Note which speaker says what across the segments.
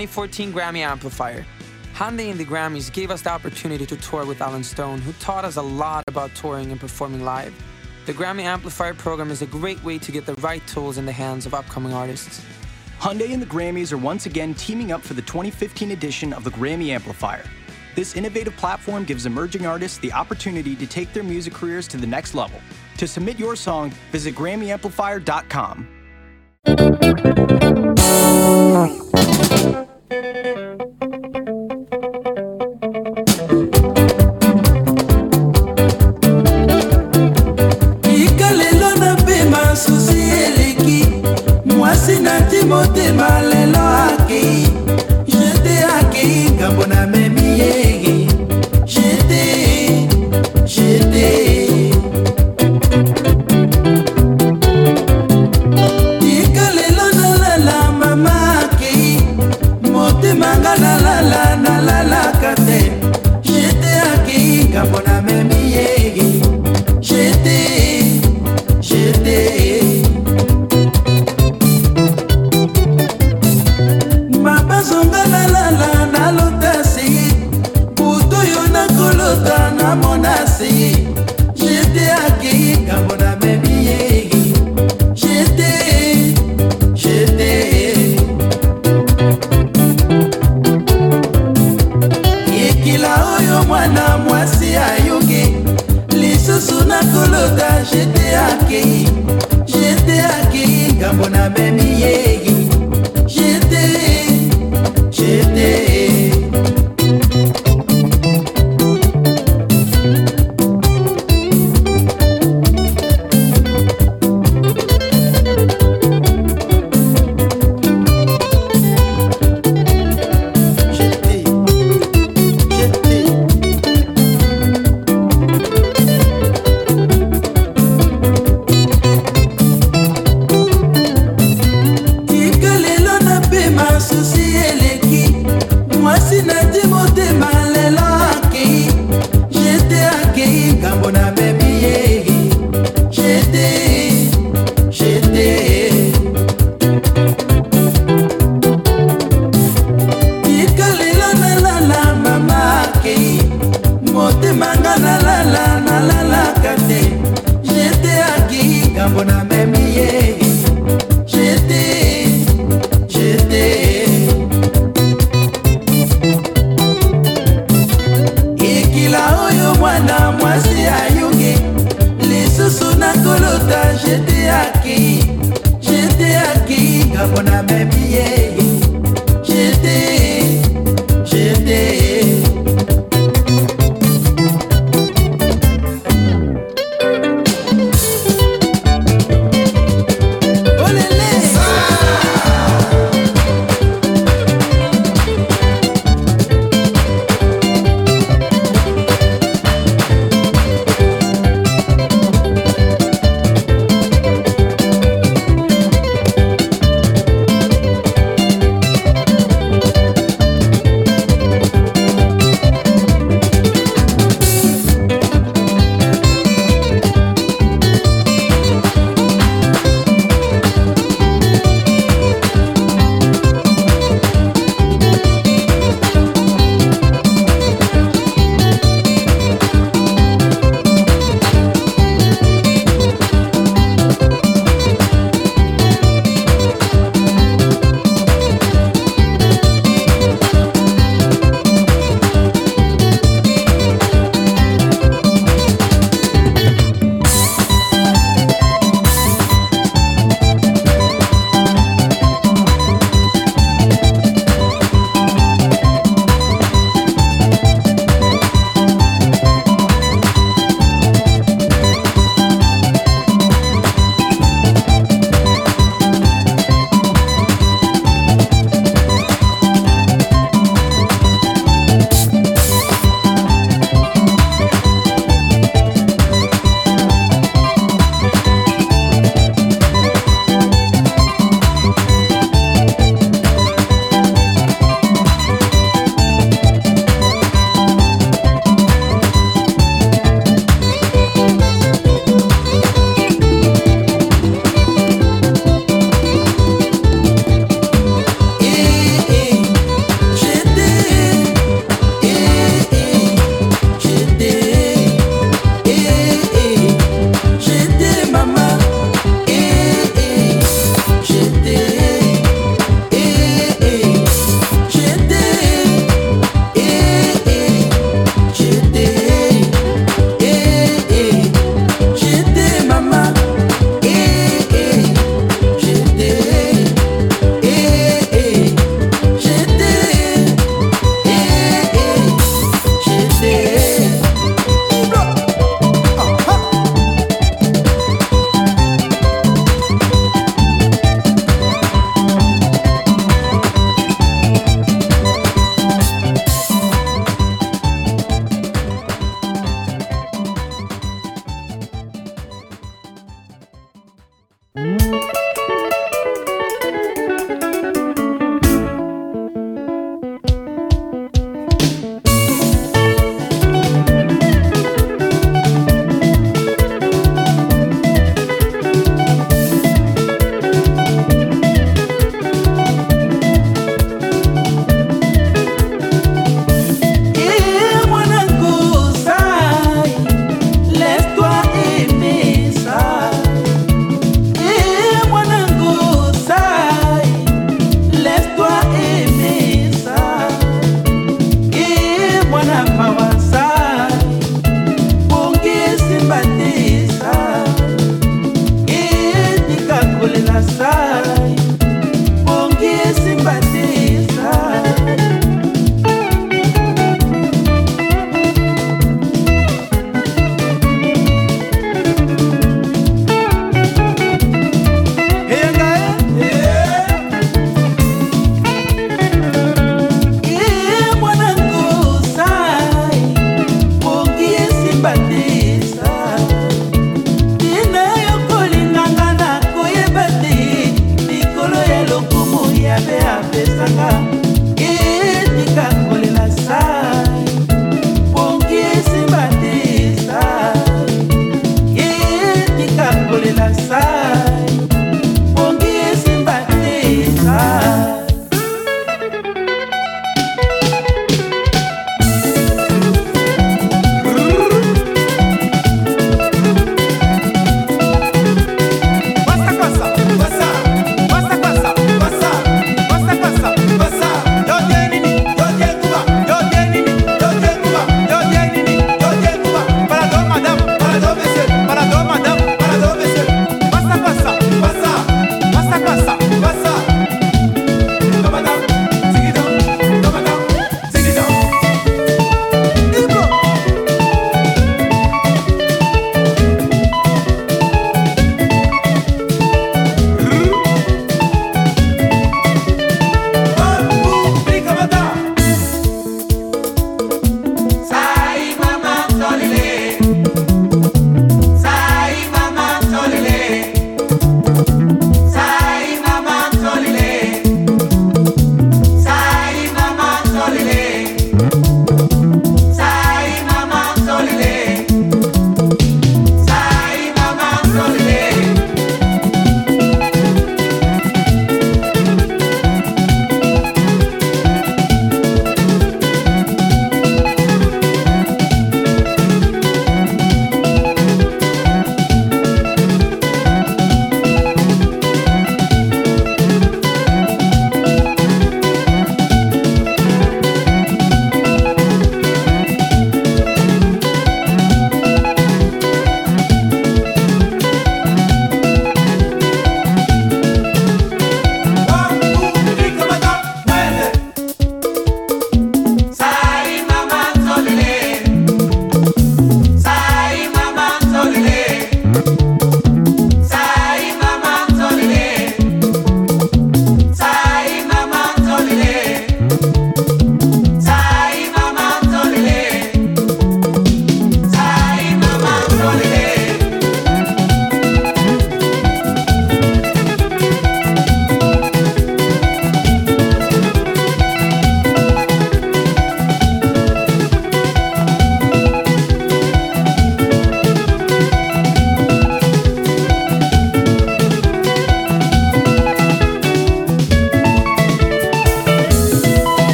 Speaker 1: 2014 Grammy Amplifier. Hyundai and the Grammys gave us the opportunity to tour with Alan Stone, who taught us a lot about touring and performing live. The Grammy Amplifier program is a great way to get the right tools in the hands of upcoming artists.
Speaker 2: Hyundai and the Grammys are once again teaming up for the 2015 edition of the Grammy Amplifier. This innovative platform gives emerging artists the opportunity to take their music careers to the next level. To submit your song, visit GrammyAmplifier.com.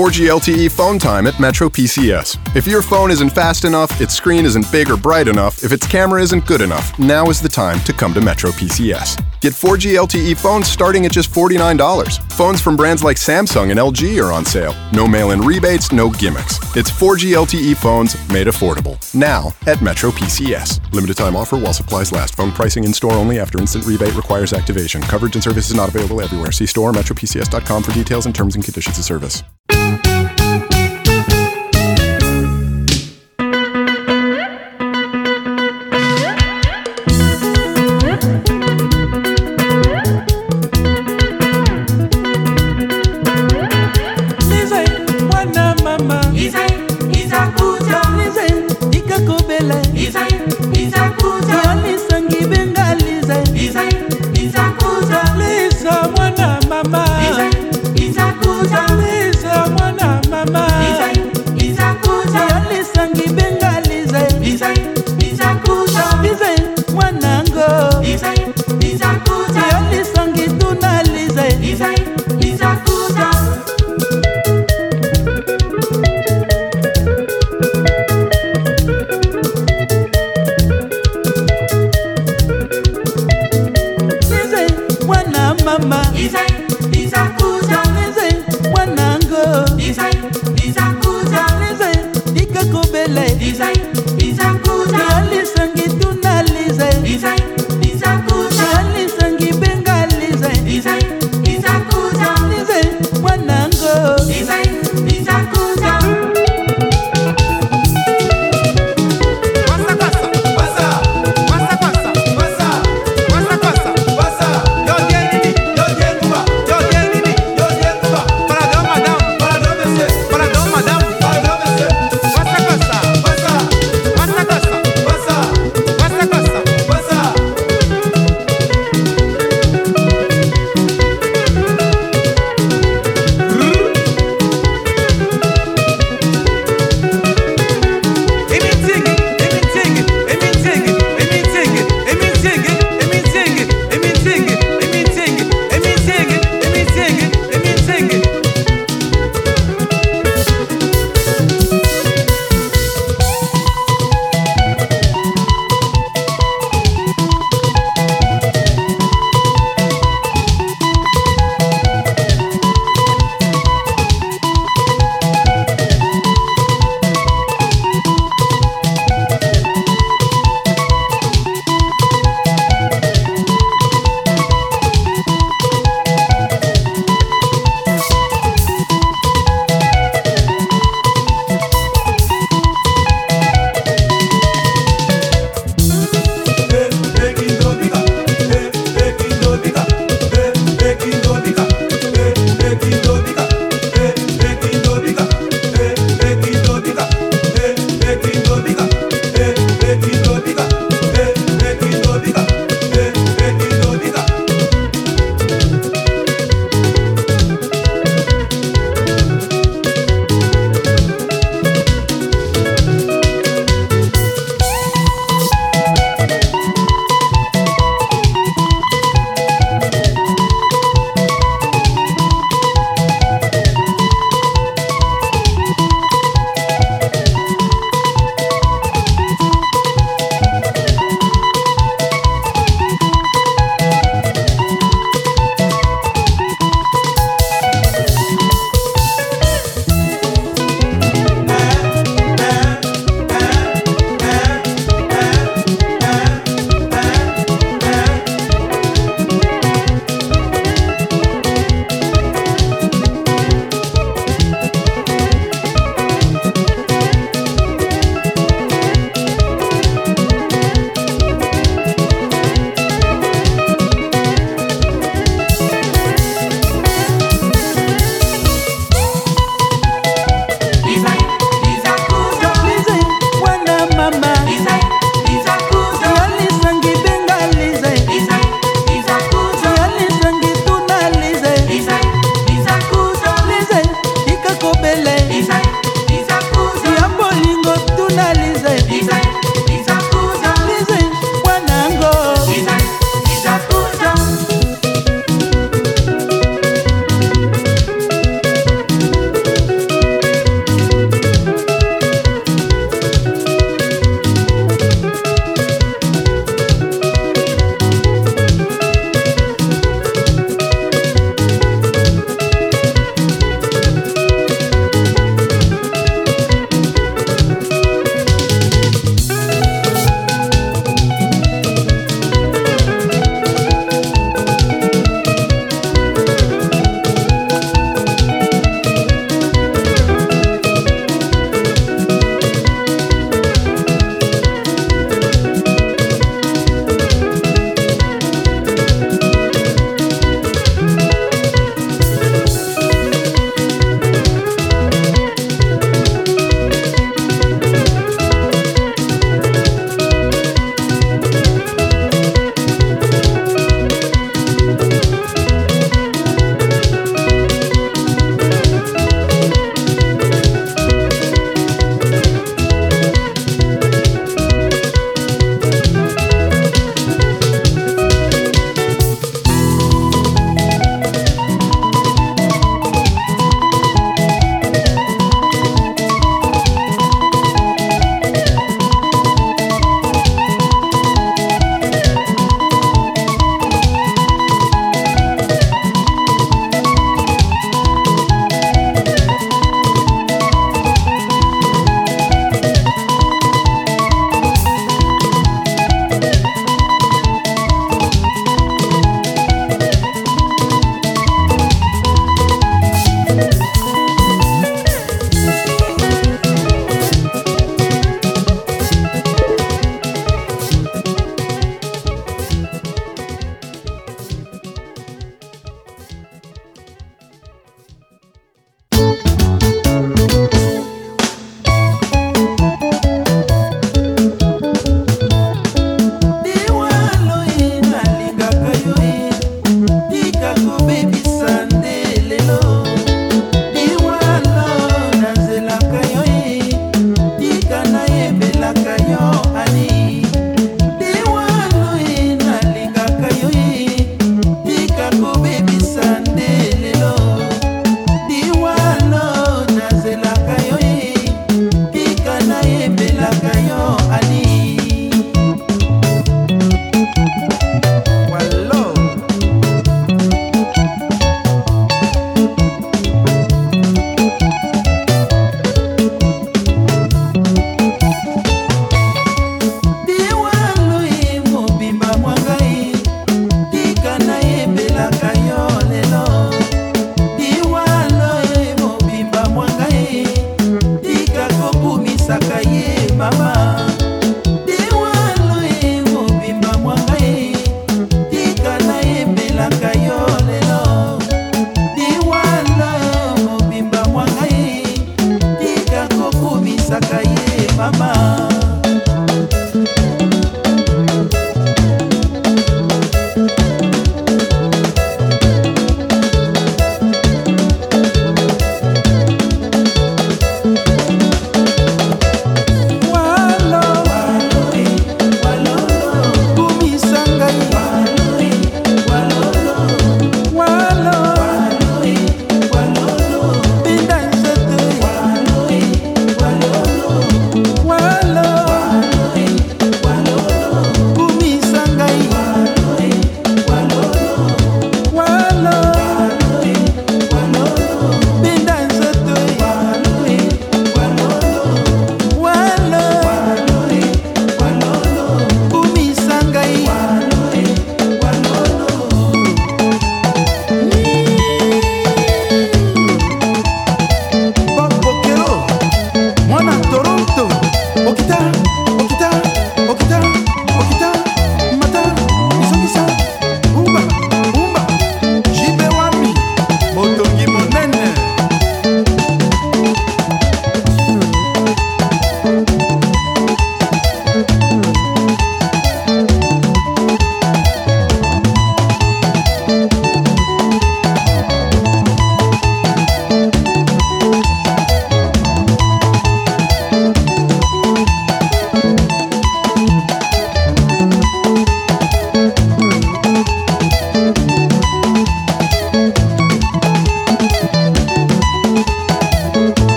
Speaker 3: 4G LTE phone time at Metro PCS. If your phone isn't fast enough, its screen isn't big or bright enough, if its camera isn't good enough, now is the time to come to Metro PCS. Get 4G LTE phones starting at just $49. Phones from brands like Samsung and LG are on sale. No mail in rebates, no gimmicks. It's 4G LTE phones made affordable. Now at Metro PCS. Limited time offer while supplies last. Phone pricing in store only after instant rebate requires activation. Coverage and service is not available everywhere. See store or metropcs.com for details and terms and conditions of service.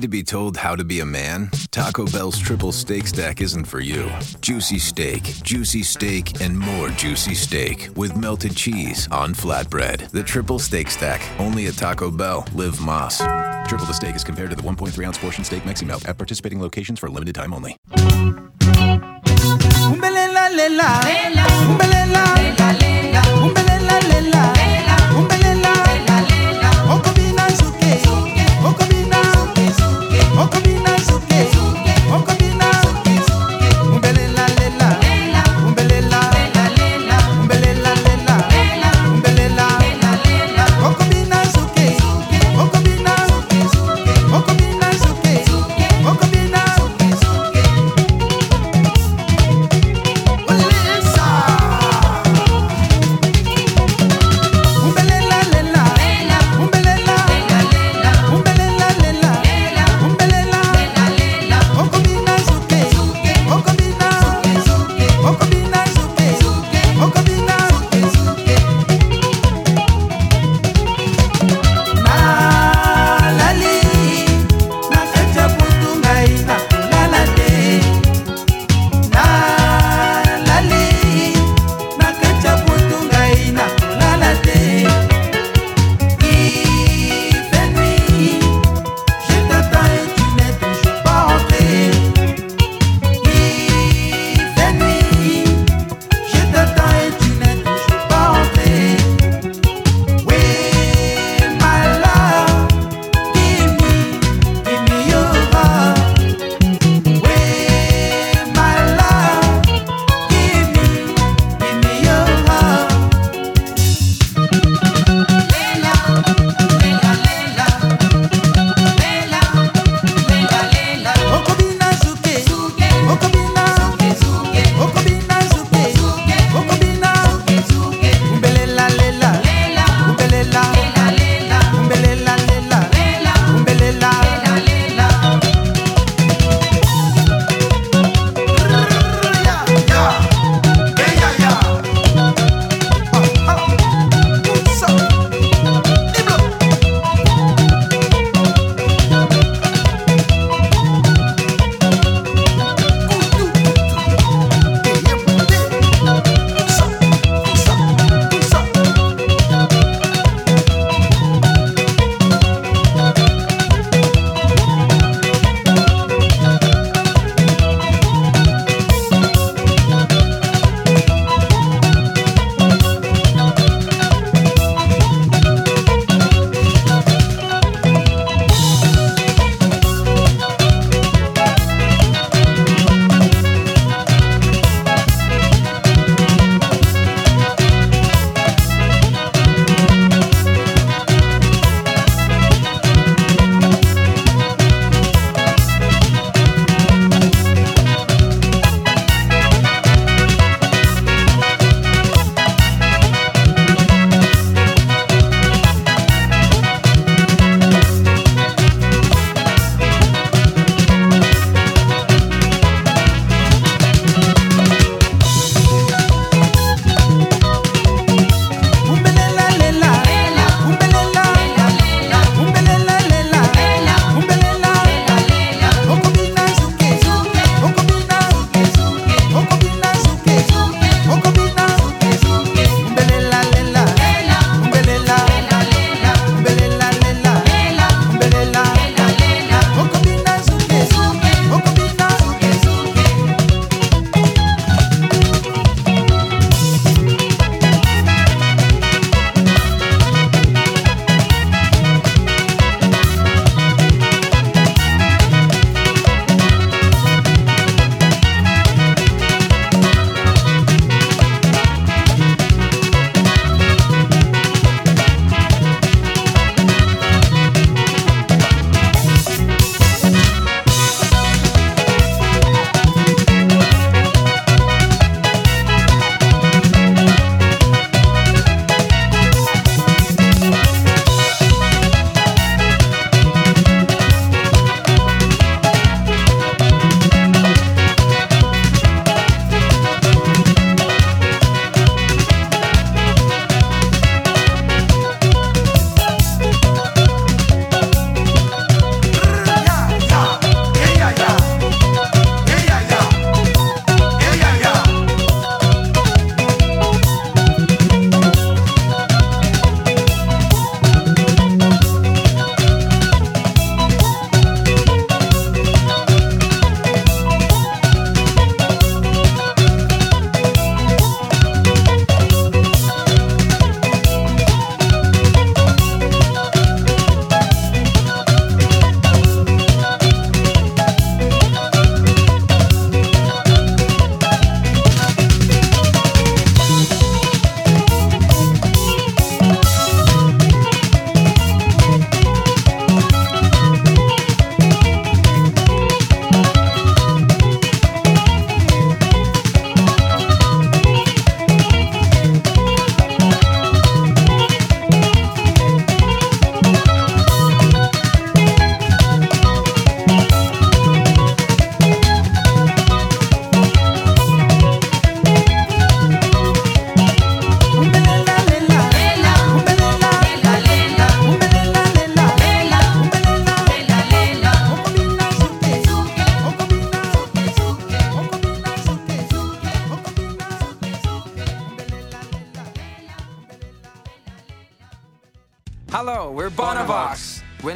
Speaker 3: Need to be told how to be a man, Taco Bell's triple steak stack isn't for you. Juicy steak, juicy steak, and more juicy steak with melted cheese on flatbread. The triple steak stack, only at Taco Bell. Live Más. Triple the steak is compared to the 1.3 ounce portion steak Mexi Melt at participating locations for a limited time only.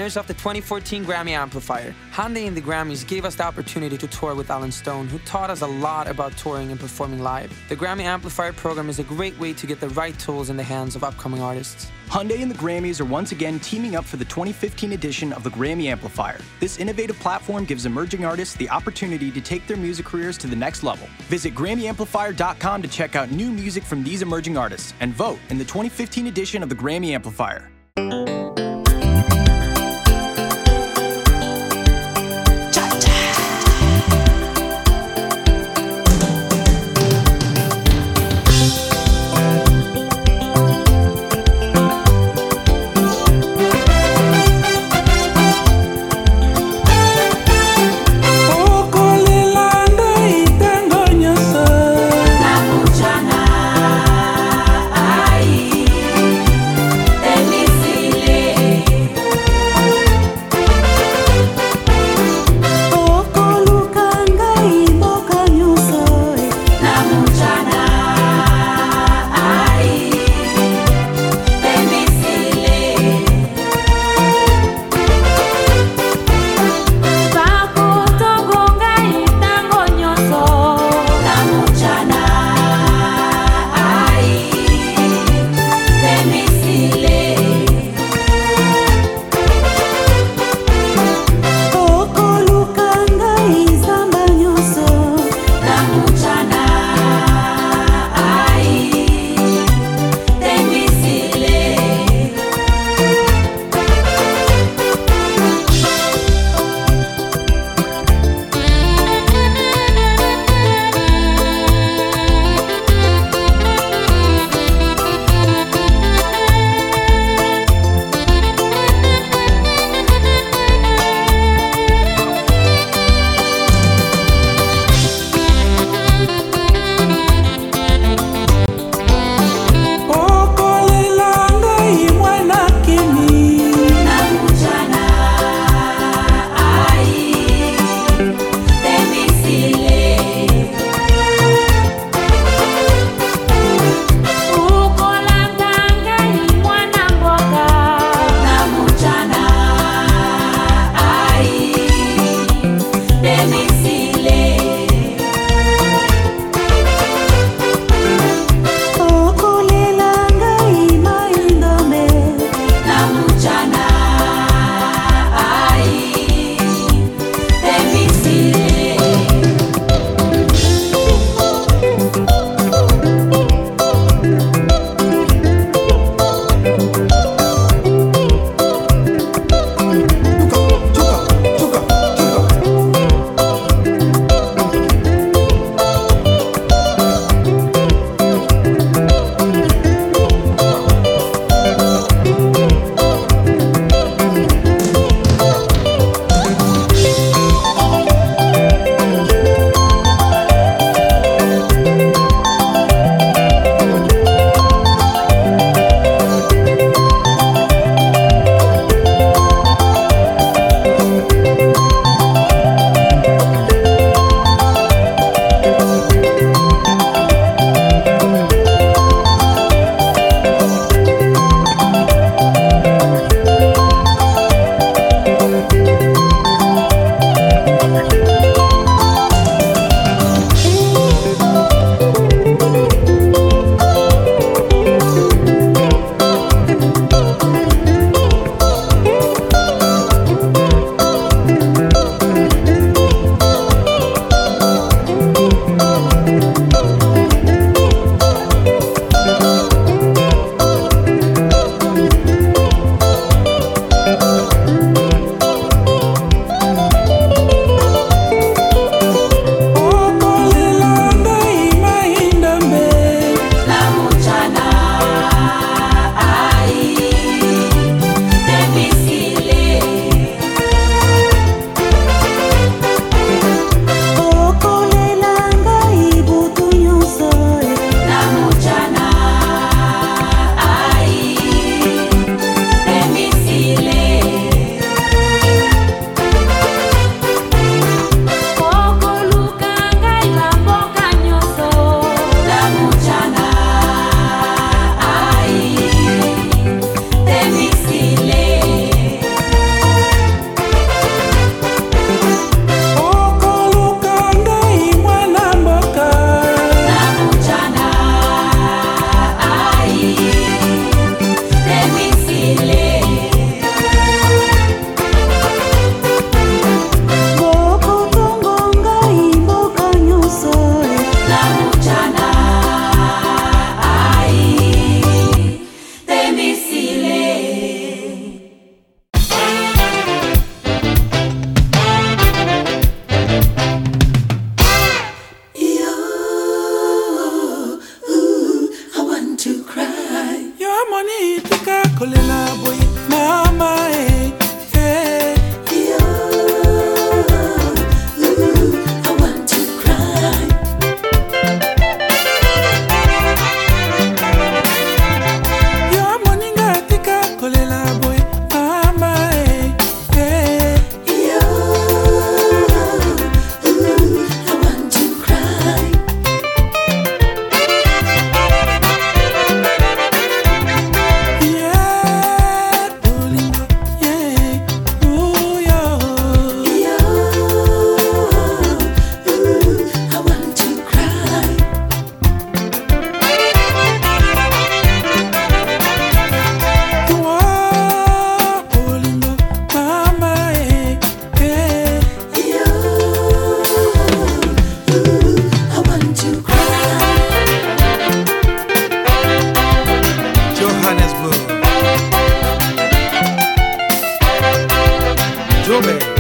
Speaker 1: Winners of the 2014 Grammy Amplifier. Hyundai and the Grammys gave us the opportunity to tour with Allen Stone, who taught us a lot about touring and performing live. The Grammy Amplifier program is a great way to get the right tools in the hands of upcoming artists.
Speaker 2: Hyundai and the Grammys are once again teaming up for the 2015 edition of the Grammy Amplifier. This innovative platform gives emerging artists the opportunity to take their music careers to the next level. Visit GrammyAmplifier.com to check out new music from these emerging artists and vote in the 2015 edition of the Grammy Amplifier.
Speaker 4: Jobe.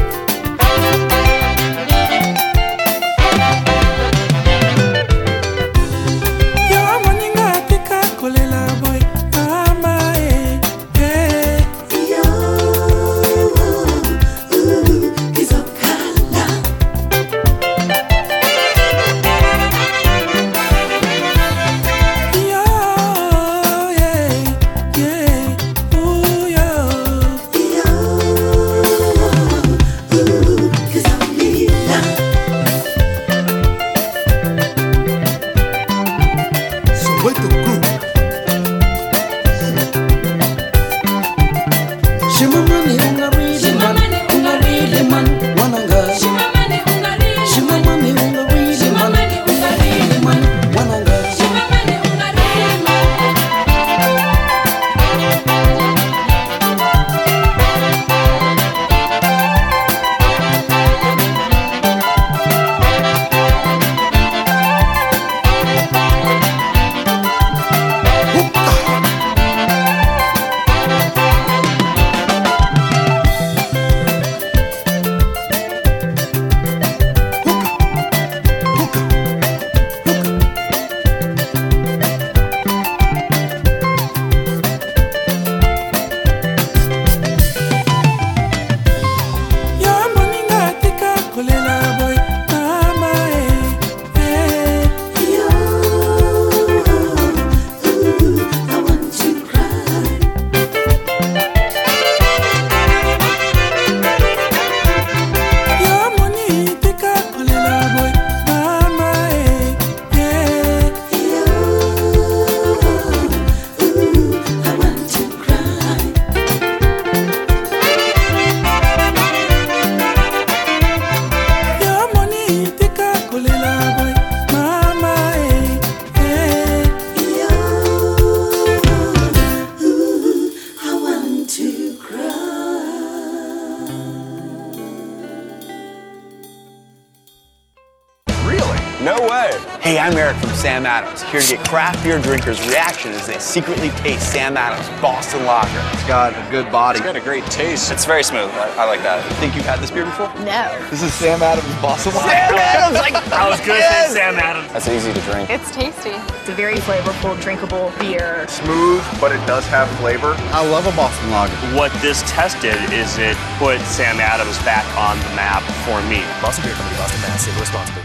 Speaker 4: Here to get craft beer drinkers' reaction as they secretly taste Sam Adams Boston Lager. It's got a good body. It's got a great taste. It's very smooth. I, I like that. Think you've had this beer before?
Speaker 5: No.
Speaker 4: This is Sam Adams Boston Lager. Sam Adams! Like,
Speaker 5: I was gonna say Sam
Speaker 4: Adams. That's easy to drink.
Speaker 5: It's tasty. It's a very flavorful, drinkable beer.
Speaker 4: Smooth, but it does have flavor. I love a Boston Lager.
Speaker 6: What this test did is it put Sam Adams back on the map for me.
Speaker 3: Boston Beer Company, Boston, Mass. Save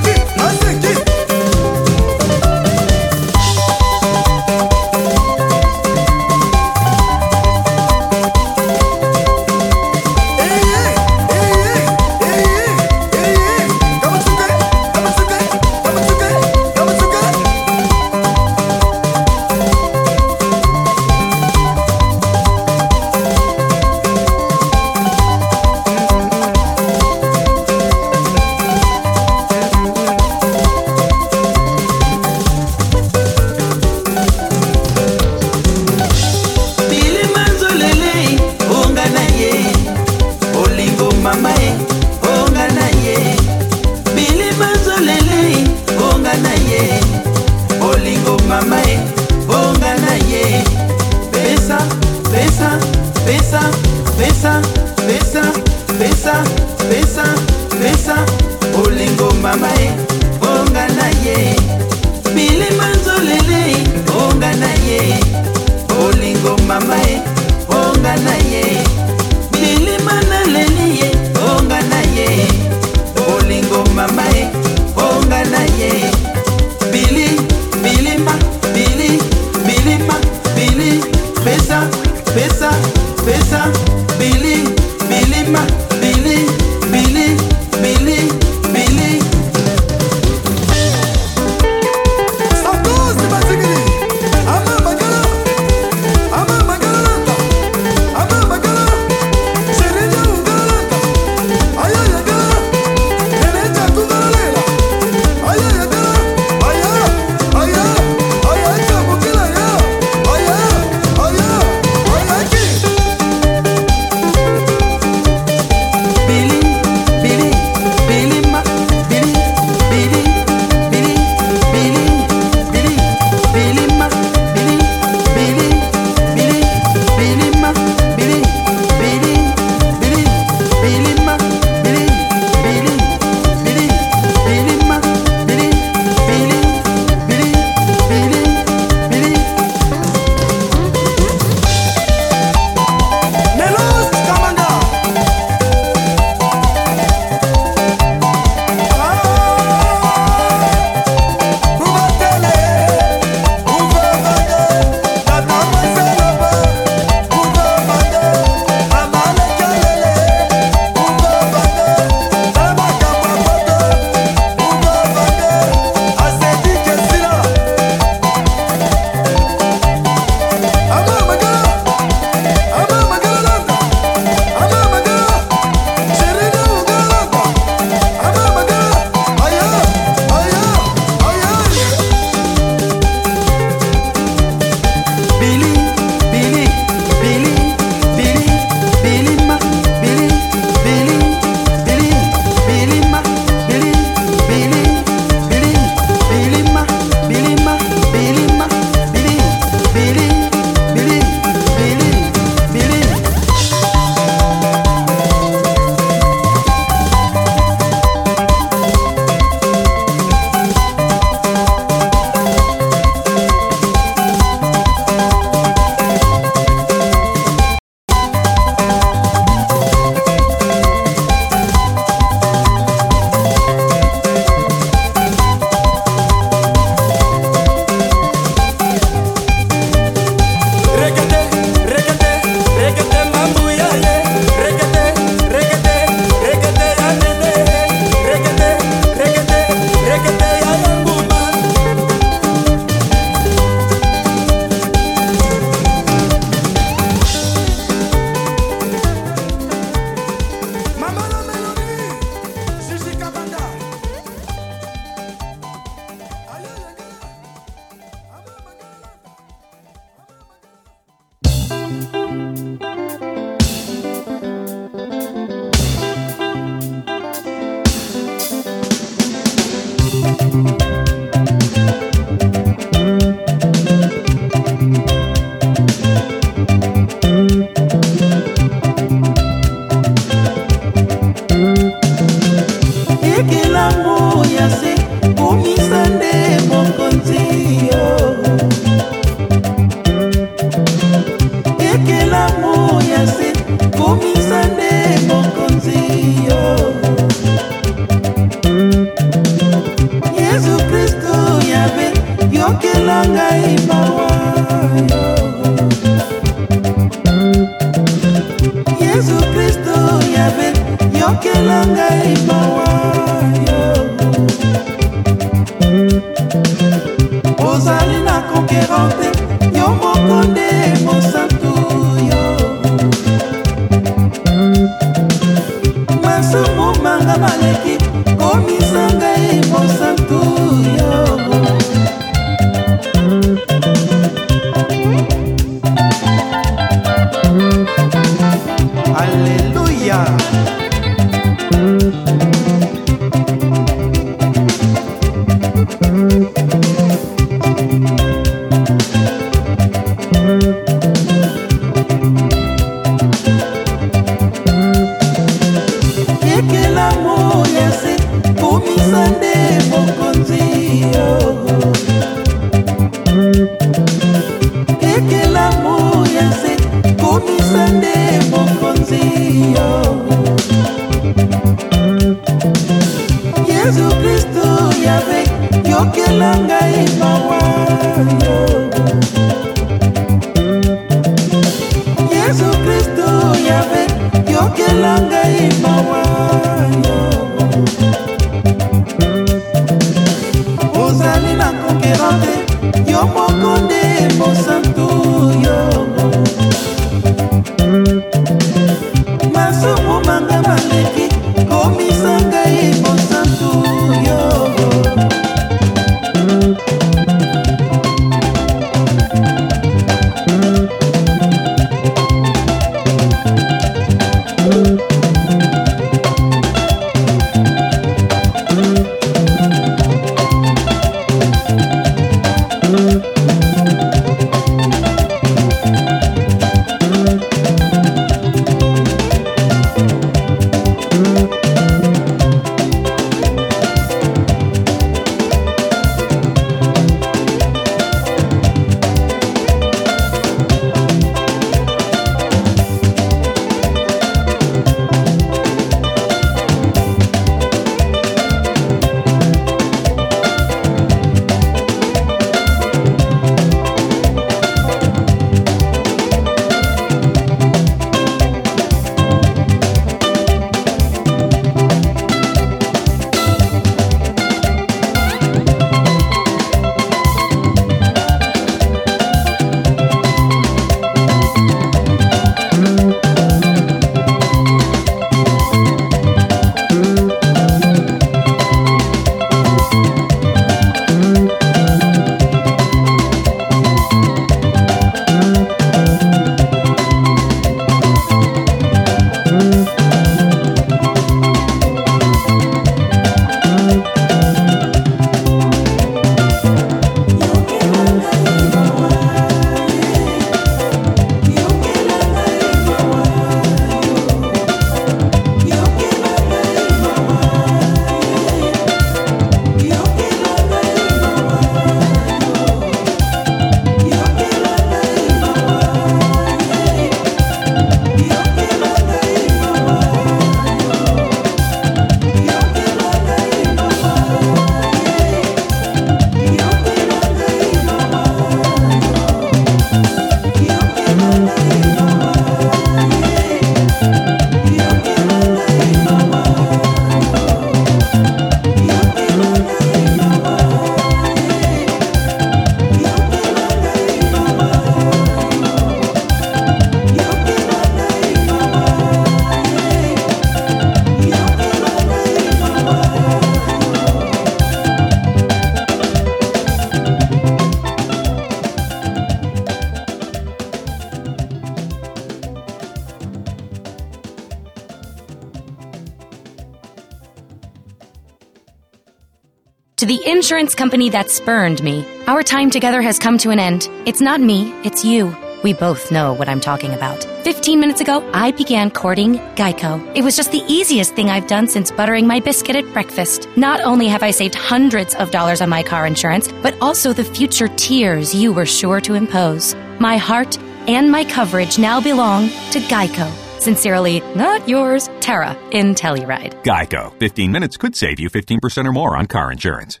Speaker 7: company that spurned me, our time together has come to an end. It's not me, it's you. We both know what I'm talking about. 15 minutes ago, I began courting Geico. It was just the easiest thing I've done since buttering my biscuit at breakfast. Not only have I saved hundreds of dollars on my car insurance, but also the future tears you were sure to impose. My heart and my coverage now belong to Geico. Sincerely, not yours, Tara in Telluride.
Speaker 8: Geico. 15 minutes could save you 15% or more on car insurance.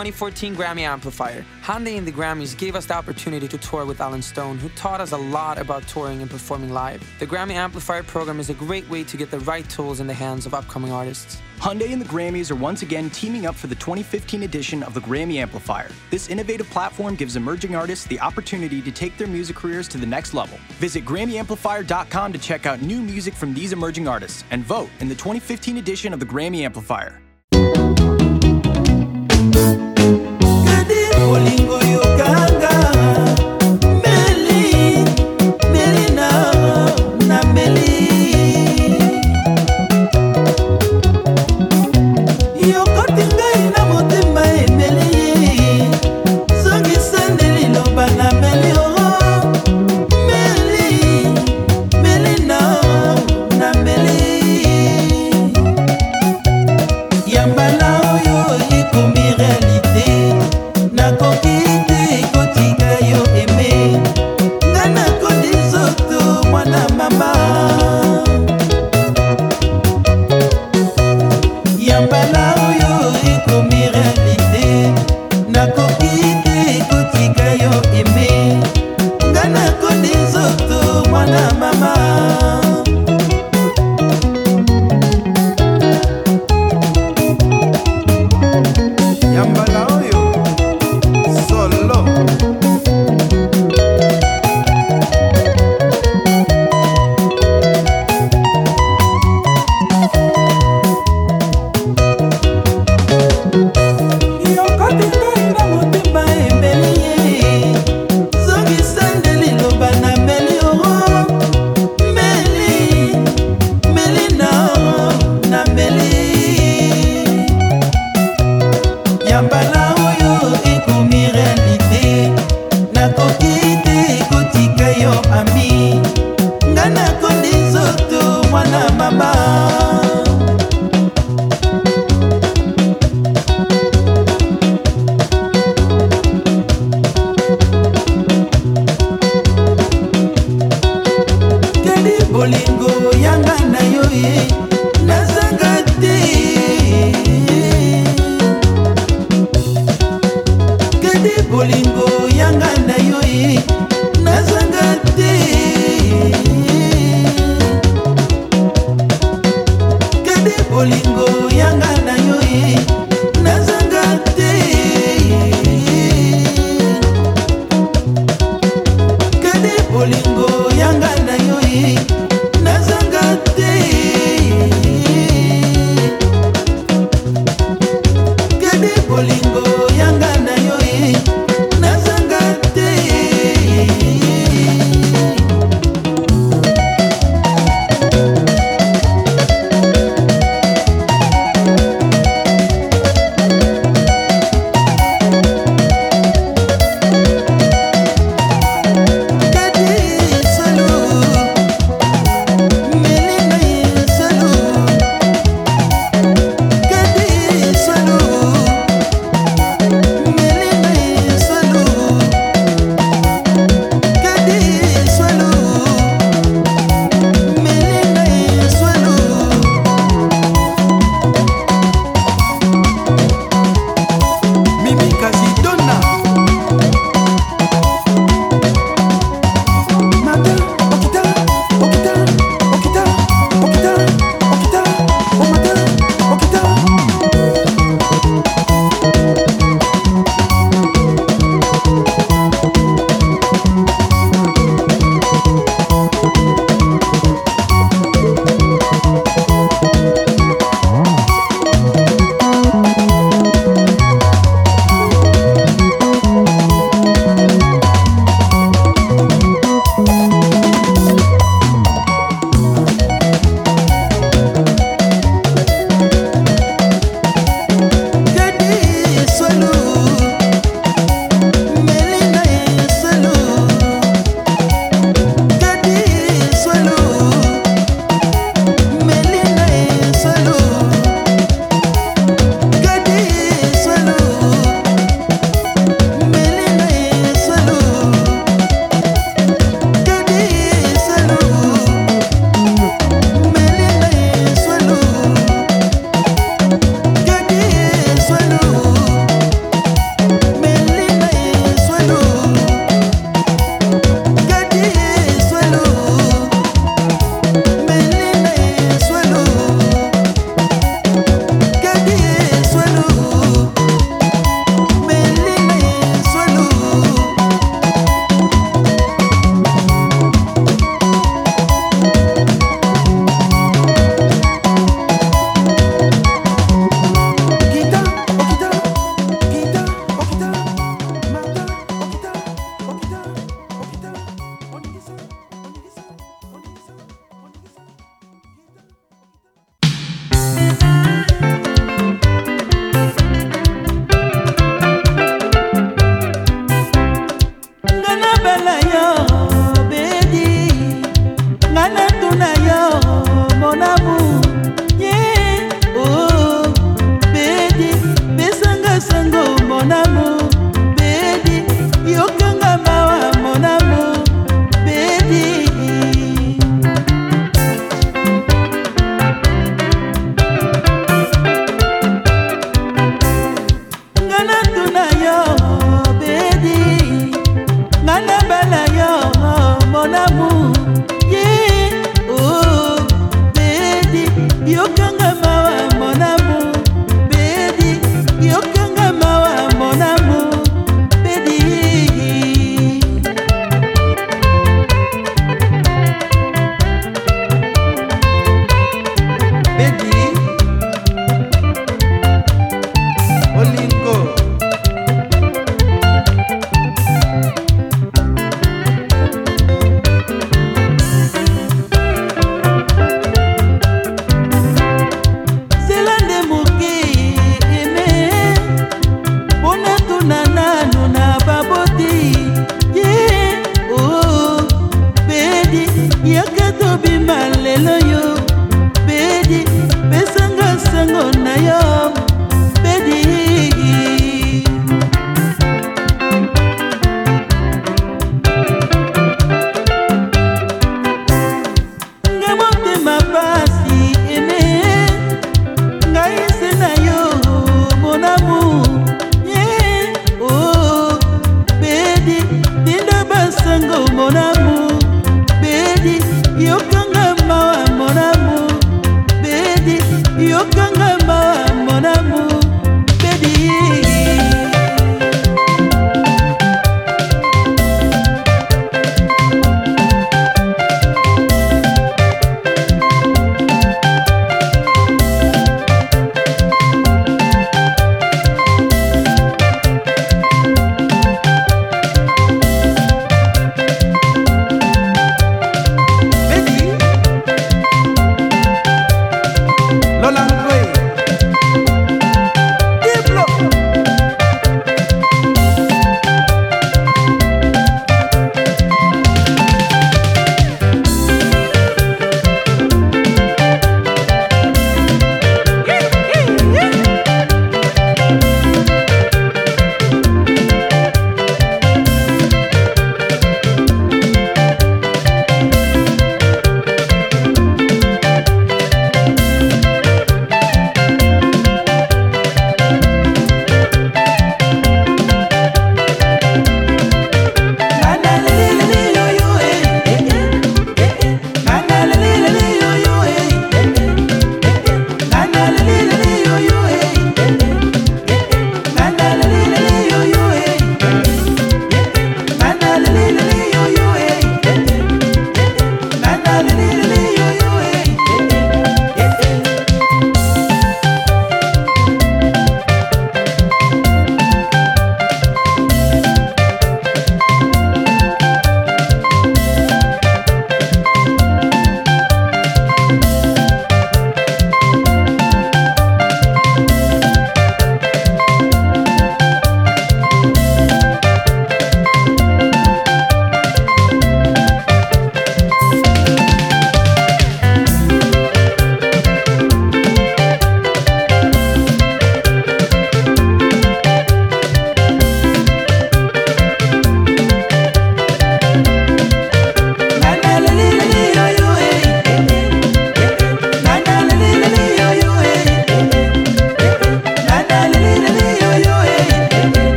Speaker 1: 2014 Grammy Amplifier. Hyundai and the Grammys gave us the opportunity to tour with Allen Stone, who taught us a lot about touring and performing live. The Grammy Amplifier program is a great way to get the right tools in the hands of upcoming artists.
Speaker 3: Hyundai and the Grammys are once again teaming up for the 2015 edition of the Grammy Amplifier. This innovative platform gives emerging artists the opportunity to take their music careers to the next level. Visit GrammyAmplifier.com to check out new music from these emerging artists and vote in the 2015 edition of the Grammy Amplifier.
Speaker 9: ninguém o cara.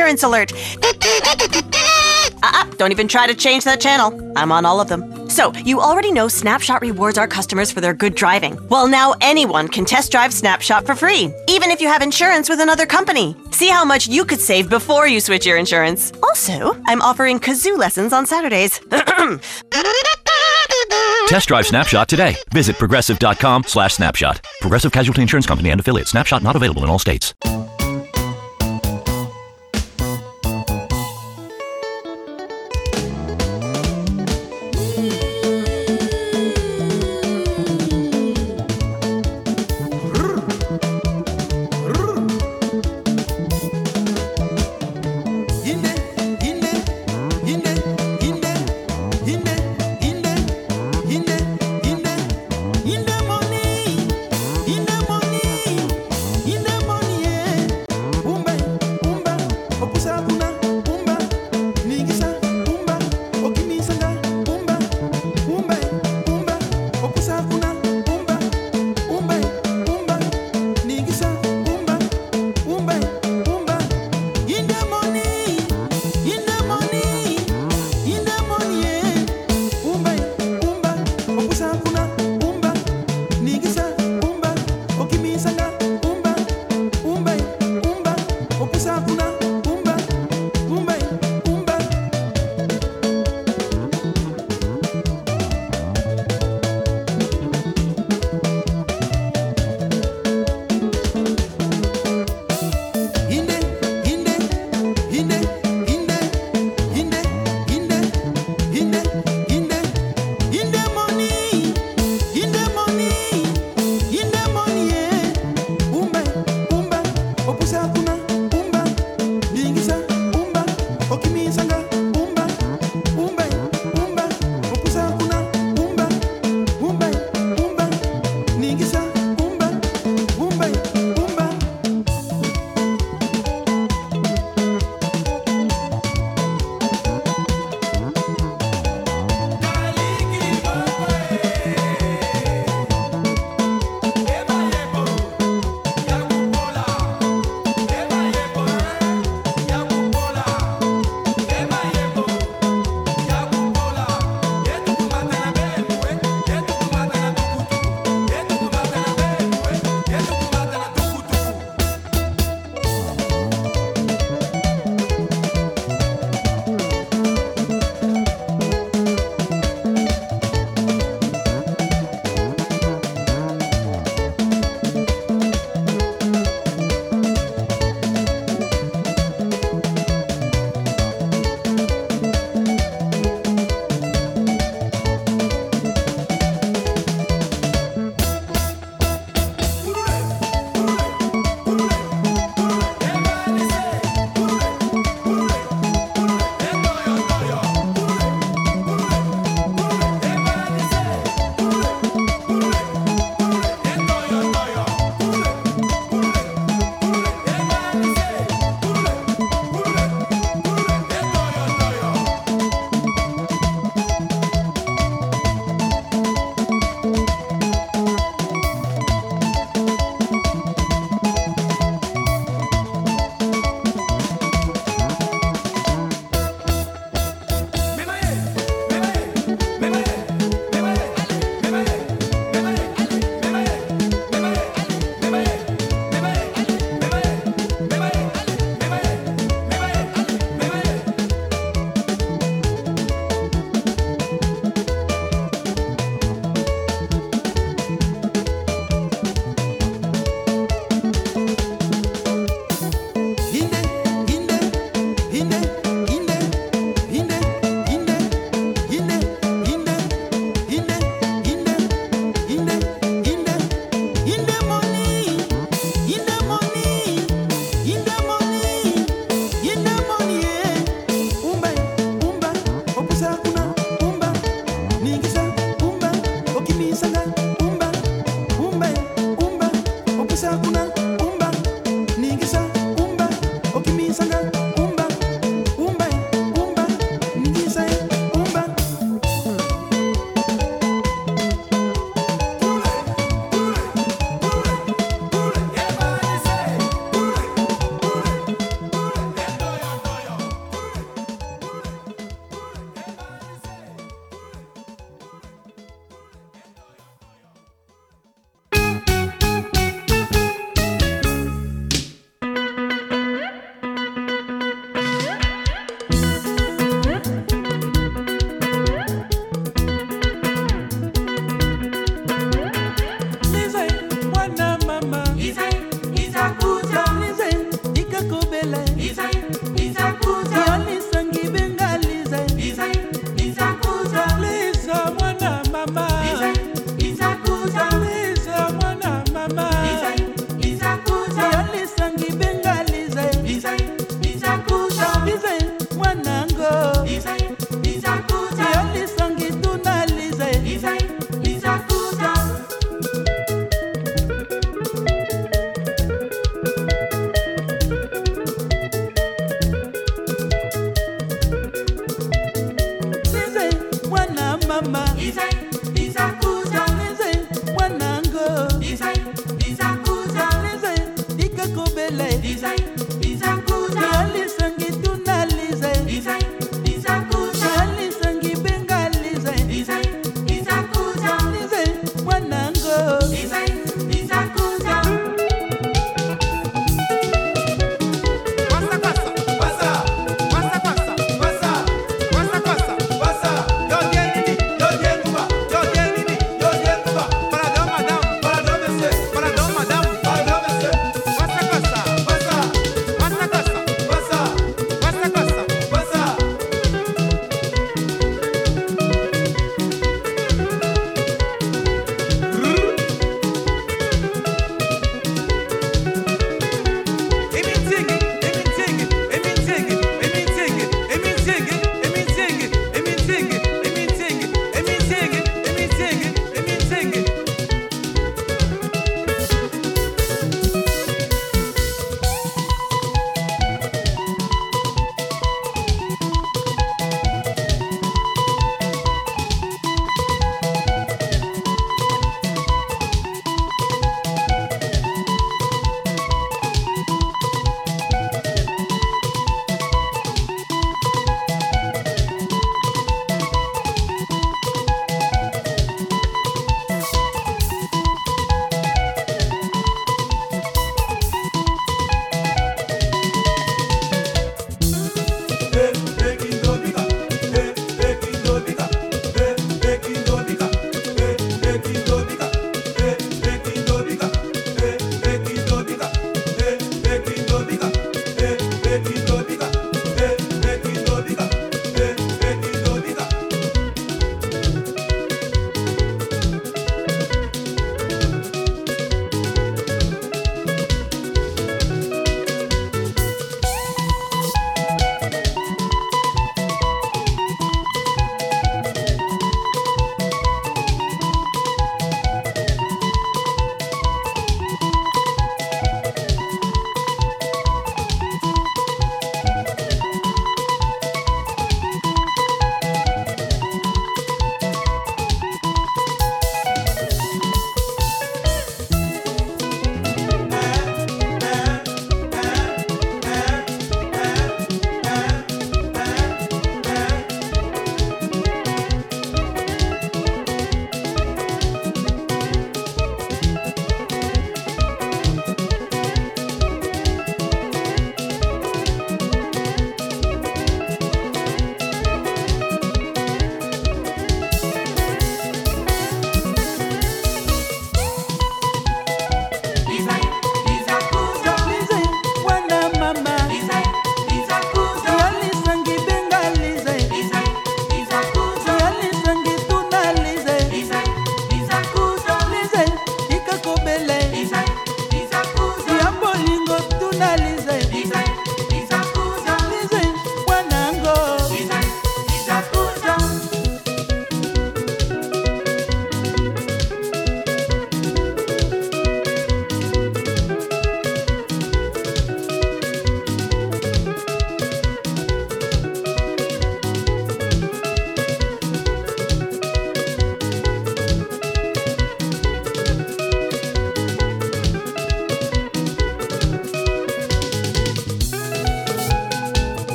Speaker 9: Insurance alert. Uh-uh, don't even try to change that channel. I'm on all of them. So, you already know Snapshot rewards our customers for their good driving. Well, now anyone can test drive Snapshot for free, even if you have insurance with another company. See how much you could save before you switch your insurance. Also, I'm offering kazoo lessons on Saturdays.
Speaker 10: Test drive Snapshot today. Visit progressive.com slash snapshot. Progressive Casualty Insurance Company and affiliates. Snapshot not available in all states.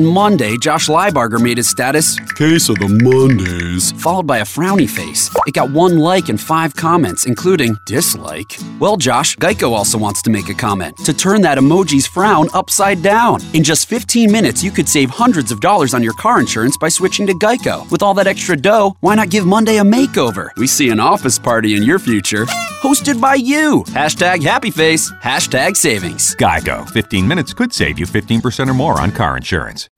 Speaker 11: On Monday, Josh Leibarger made his status Case of the Mondays, followed by a frowny face. It got one like and five comments, including dislike. Well, Josh, Geico also wants to make a comment to turn that emoji's frown upside down. In just 15 minutes, you could save hundreds of dollars on your car insurance by switching to Geico. With all that extra dough, why not give Monday a makeover? We see an office party in your future. Hosted by you. Hashtag happy face. Hashtag savings.
Speaker 3: Geico. 15 minutes could save you 15% or more on car insurance.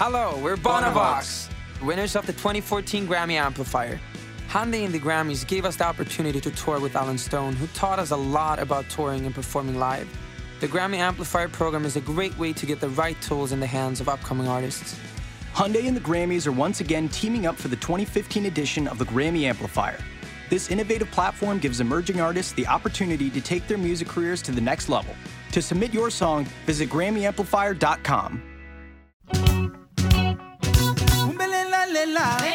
Speaker 1: Hello, we're Bonavox, winners of the 2014 Grammy Amplifier. Hyundai and the Grammys gave us the opportunity to tour with Allen Stone, who taught us a lot about touring and performing live. The Grammy Amplifier program is a great way to get the right tools in the hands of upcoming artists.
Speaker 2: Hyundai and the Grammys are once again teaming up for the 2015 edition of the Grammy Amplifier. This innovative platform gives emerging artists the opportunity to take their music careers to the next level. To submit your song, visit GrammyAmplifier.com.
Speaker 3: Well,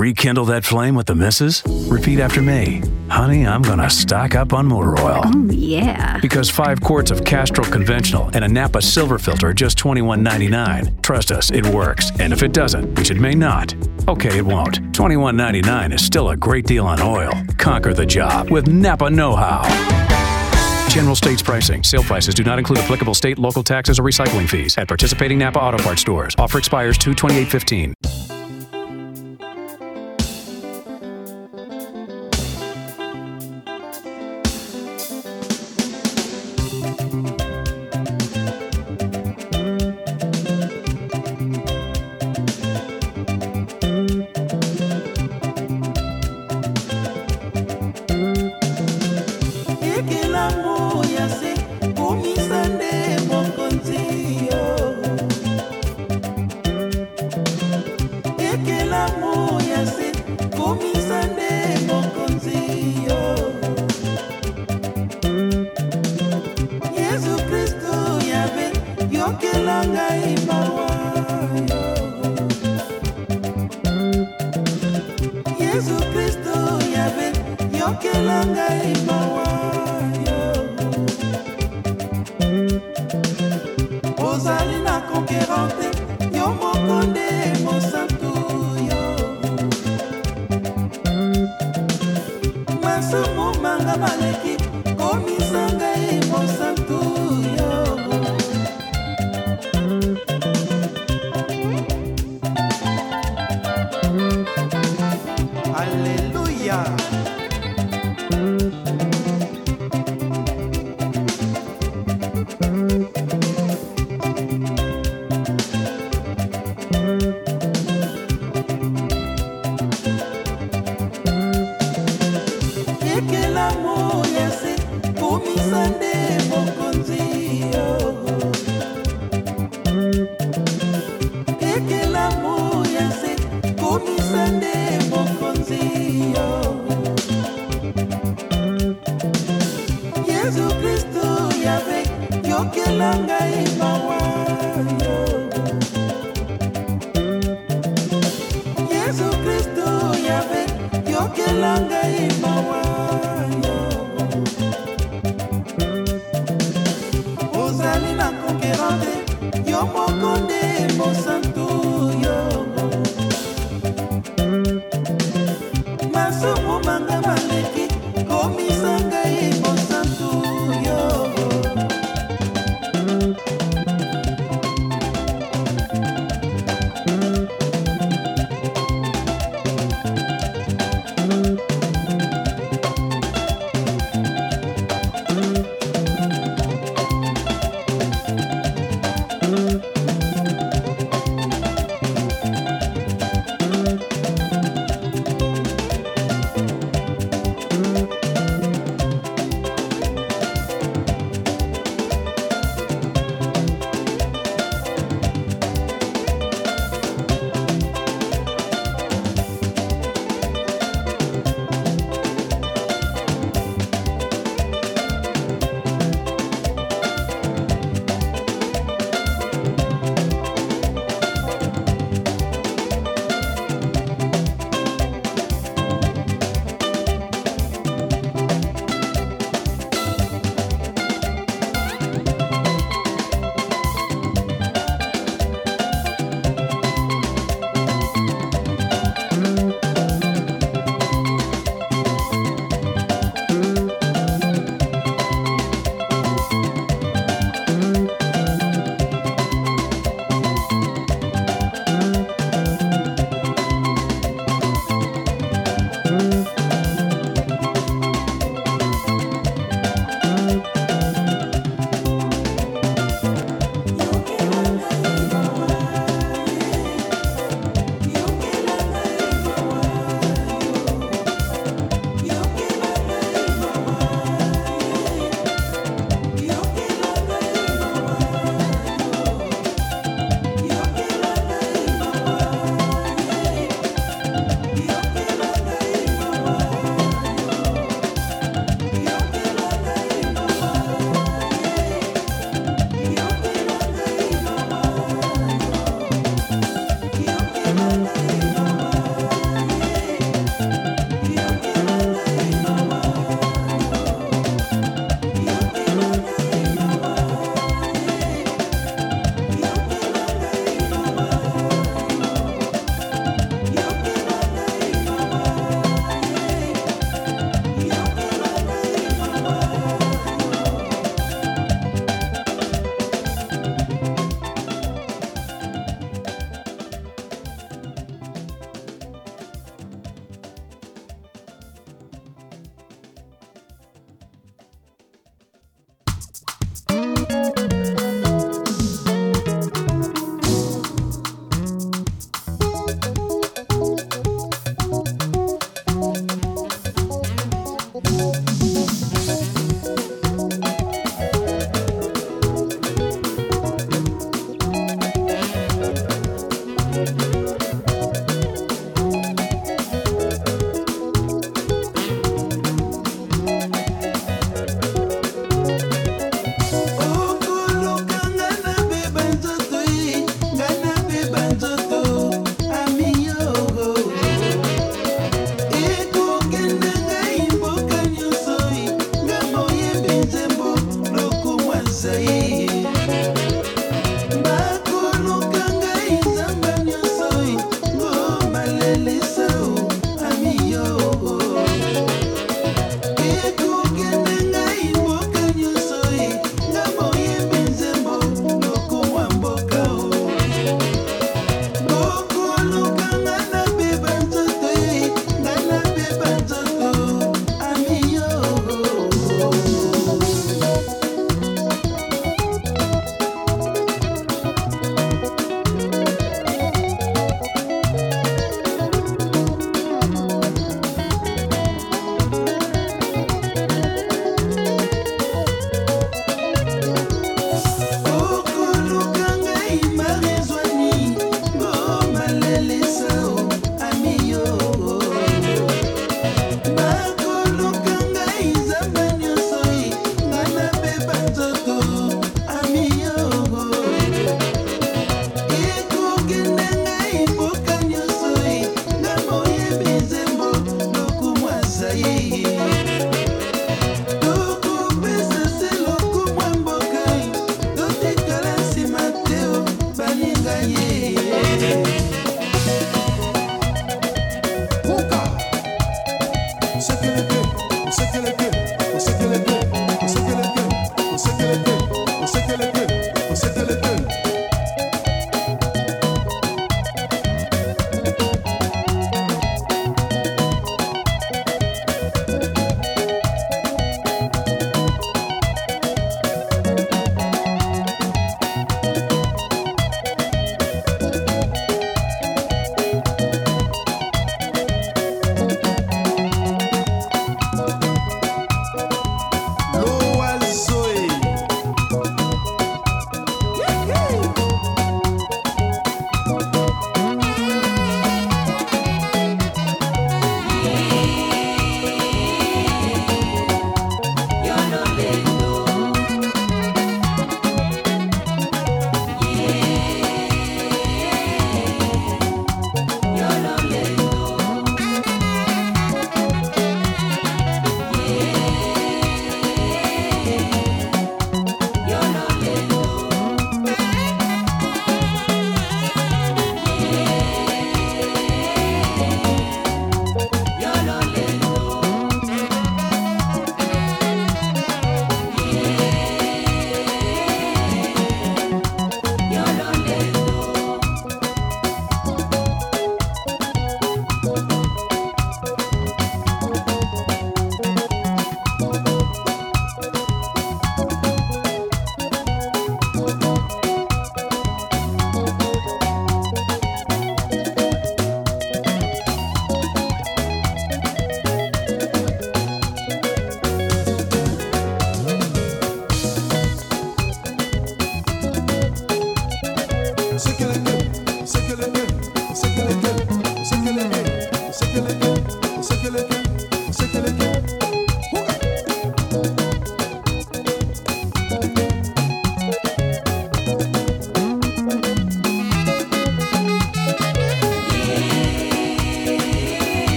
Speaker 3: rekindle that flame with the missus? Repeat after me. Honey, I'm going to stock up on motor oil.
Speaker 12: Oh, yeah.
Speaker 3: Because five quarts of Castrol Conventional and a Napa Silver Filter are just $21.99. Trust us, it works. And if it doesn't, which it may not, okay, it won't. $21.99 is still a great deal on oil. Conquer the job with Napa Know How. General states pricing. Sale prices do not include applicable state, local taxes, or recycling fees at participating Napa Auto Parts stores. Offer expires 2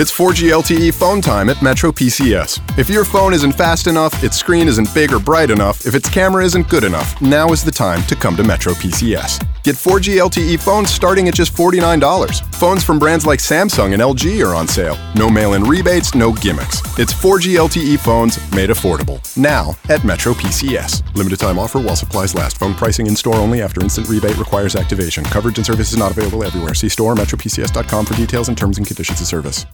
Speaker 3: It's 4G LTE phone time at Metro PCS. If your phone isn't fast enough, its screen isn't big or bright enough, if its camera isn't good enough, now is the time to come to Metro PCS. Get 4G LTE phones starting at just $49. Phones from brands like Samsung and LG are on sale. No mail in rebates, no gimmicks. It's 4G LTE phones made affordable. Now at Metro PCS. Limited time offer while supplies last. Phone pricing in store only after instant rebate requires activation. Coverage and service is not available everywhere. See store or metropcs.com for details and terms and conditions of service.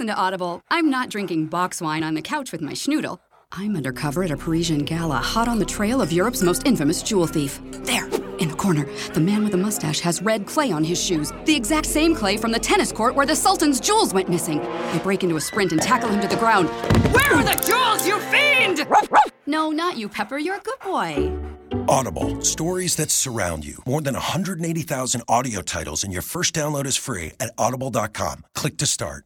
Speaker 13: Listen to Audible, I'm not drinking box wine on the couch with my schnoodle. I'm undercover at a Parisian gala, hot on the trail of Europe's most infamous jewel thief. There, in the corner, the man with the mustache has red clay on his shoes, the exact same clay from the tennis court where the Sultan's jewels went missing. I break into a sprint and tackle him to the ground. Where are the jewels, you fiend? No, not you, Pepper. You're a good boy.
Speaker 12: Audible, stories that surround you. More than 180,000 audio titles, and your first download is free at audible.com. Click to start.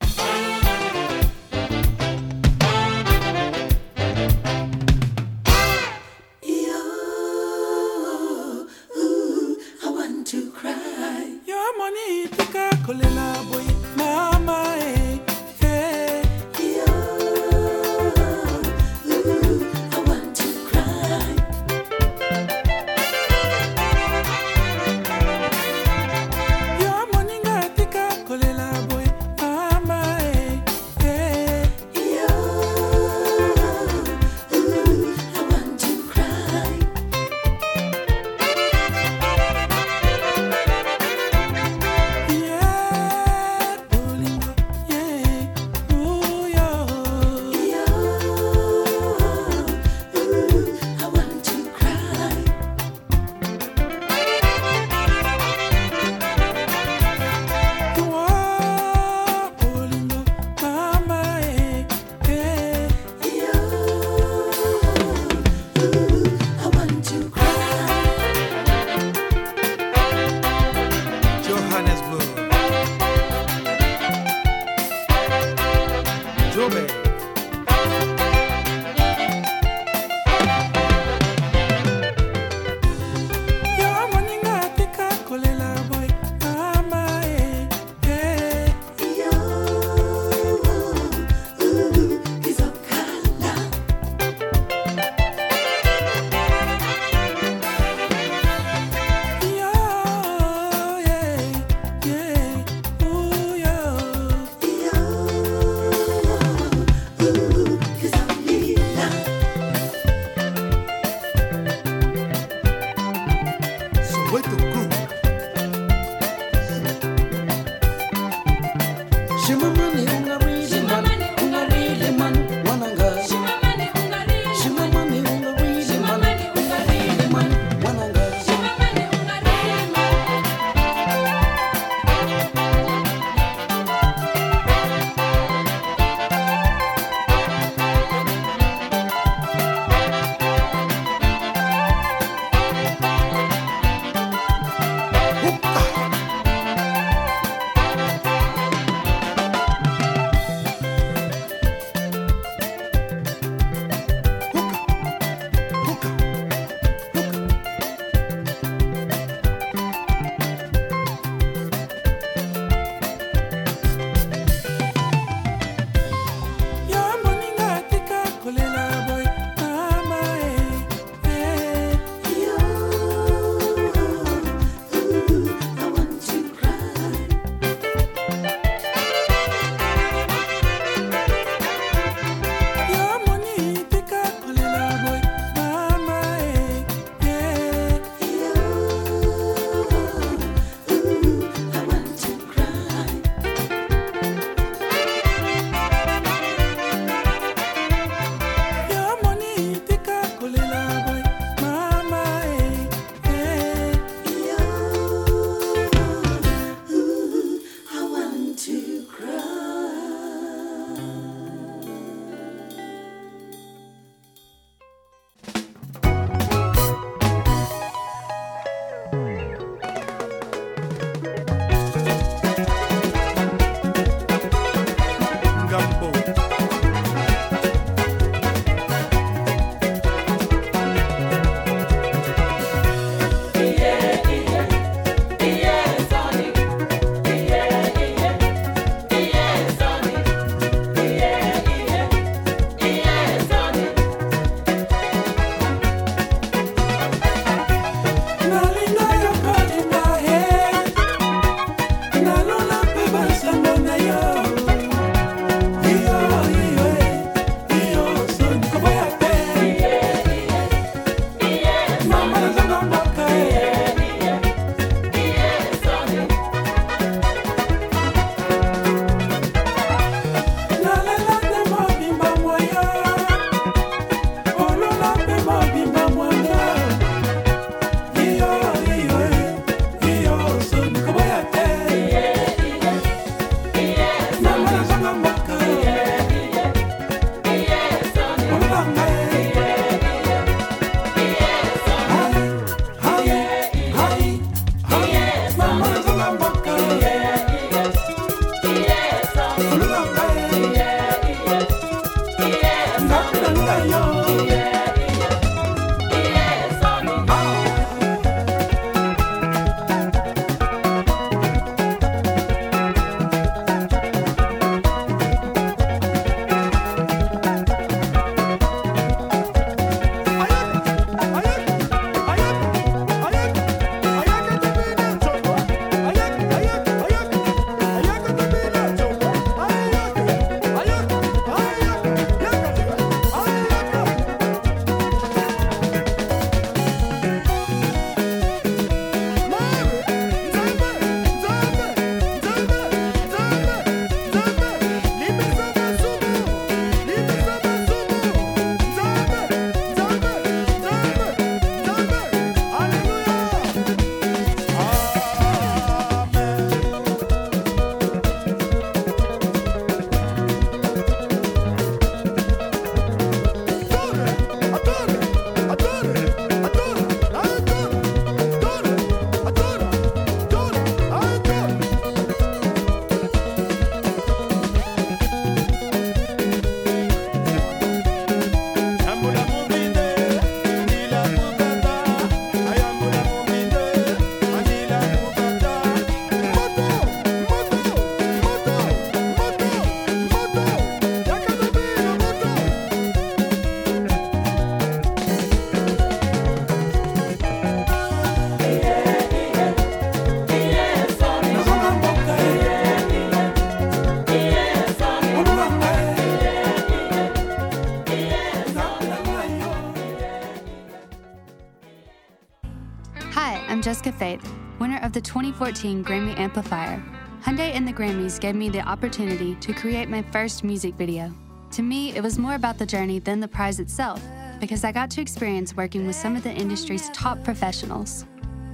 Speaker 14: Faith, winner of the 2014 Grammy Amplifier. Hyundai and the Grammys gave me the opportunity to create my first music video. To me, it was more about the journey than the prize itself, because I got to experience working with some of the industry's top professionals.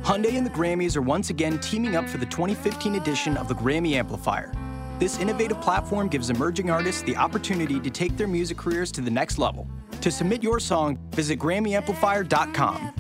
Speaker 2: Hyundai and the Grammys are once again teaming up for the 2015 edition of the Grammy Amplifier. This innovative platform gives emerging artists the opportunity to take their music careers to the next level. To submit your song, visit GrammyAmplifier.com.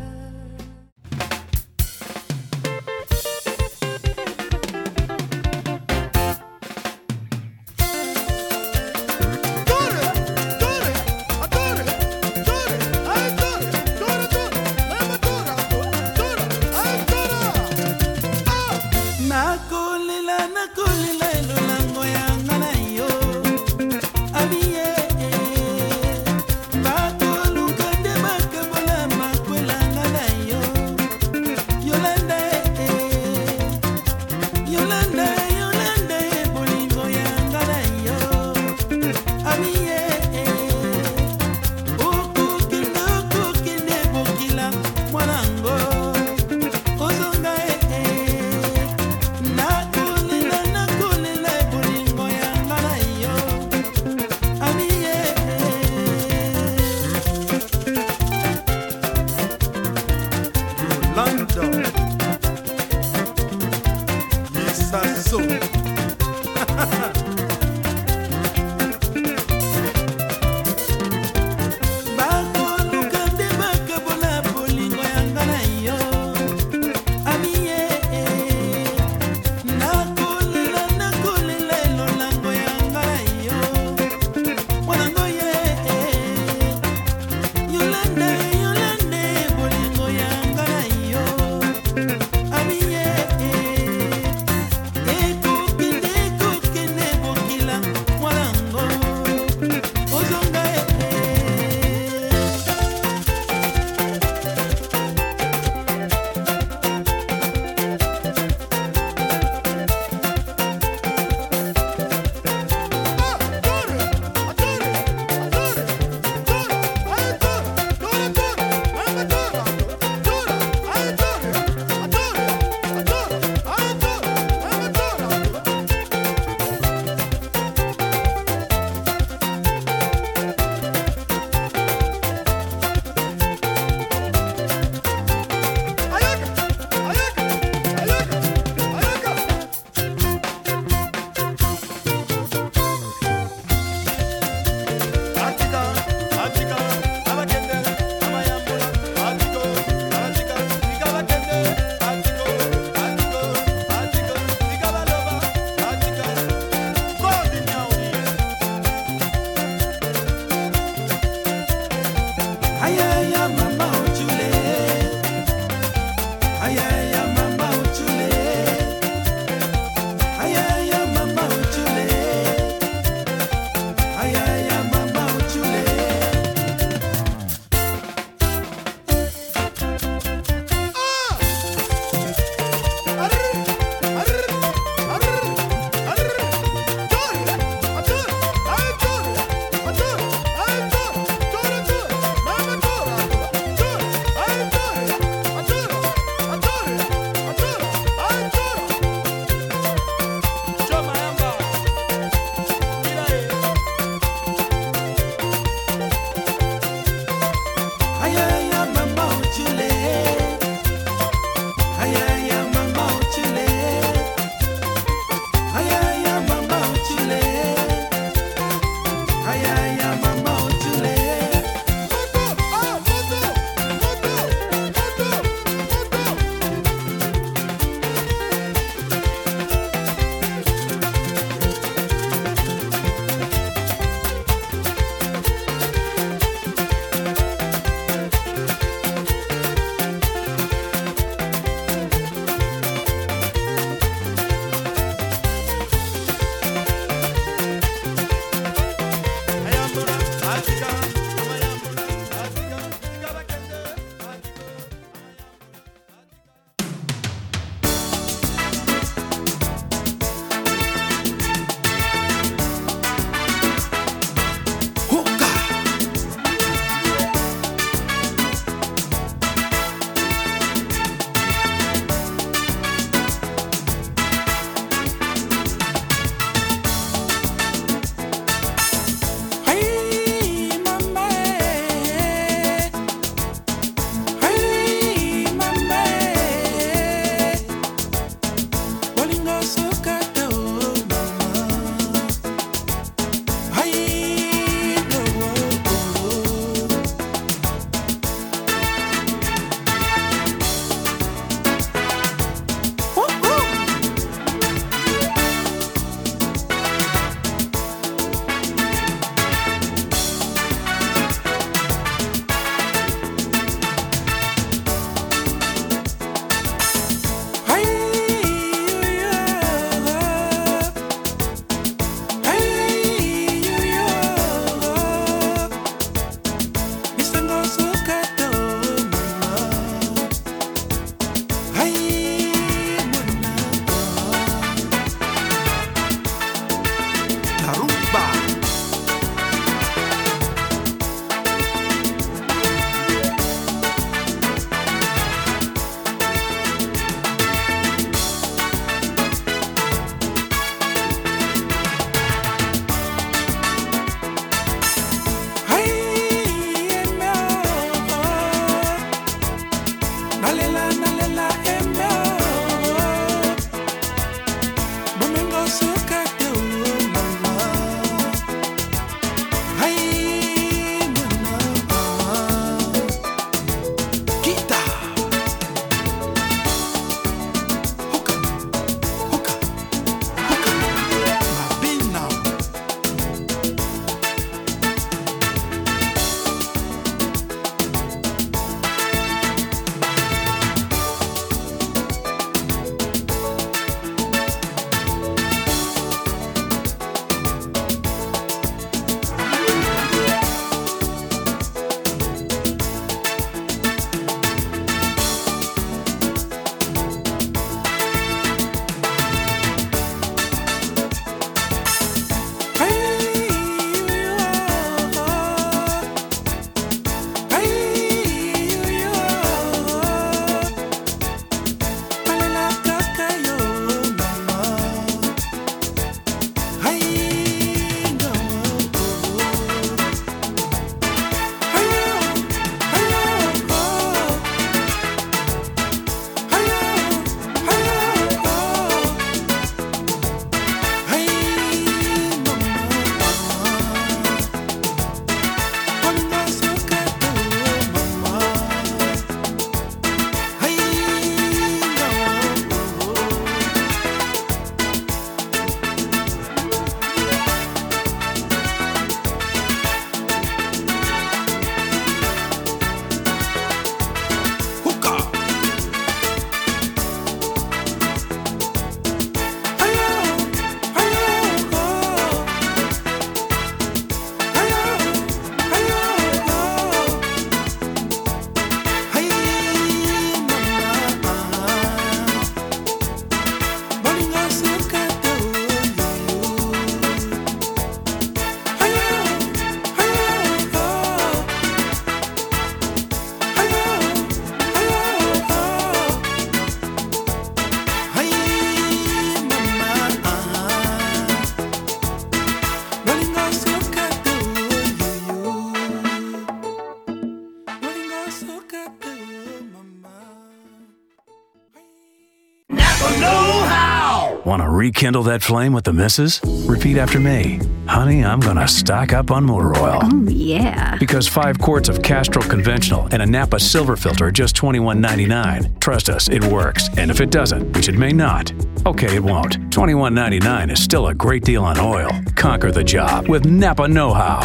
Speaker 15: rekindle that flame with the missus? Repeat after me. Honey, I'm to stock up on motor oil.
Speaker 16: Oh, yeah.
Speaker 15: Because five quarts of Castrol Conventional and a Napa Silver Filter are just $21.99. Trust us, it works. And if it doesn't, which it may not, okay, it won't. $21.99 is still a great deal on oil. Conquer the job with Napa Know How.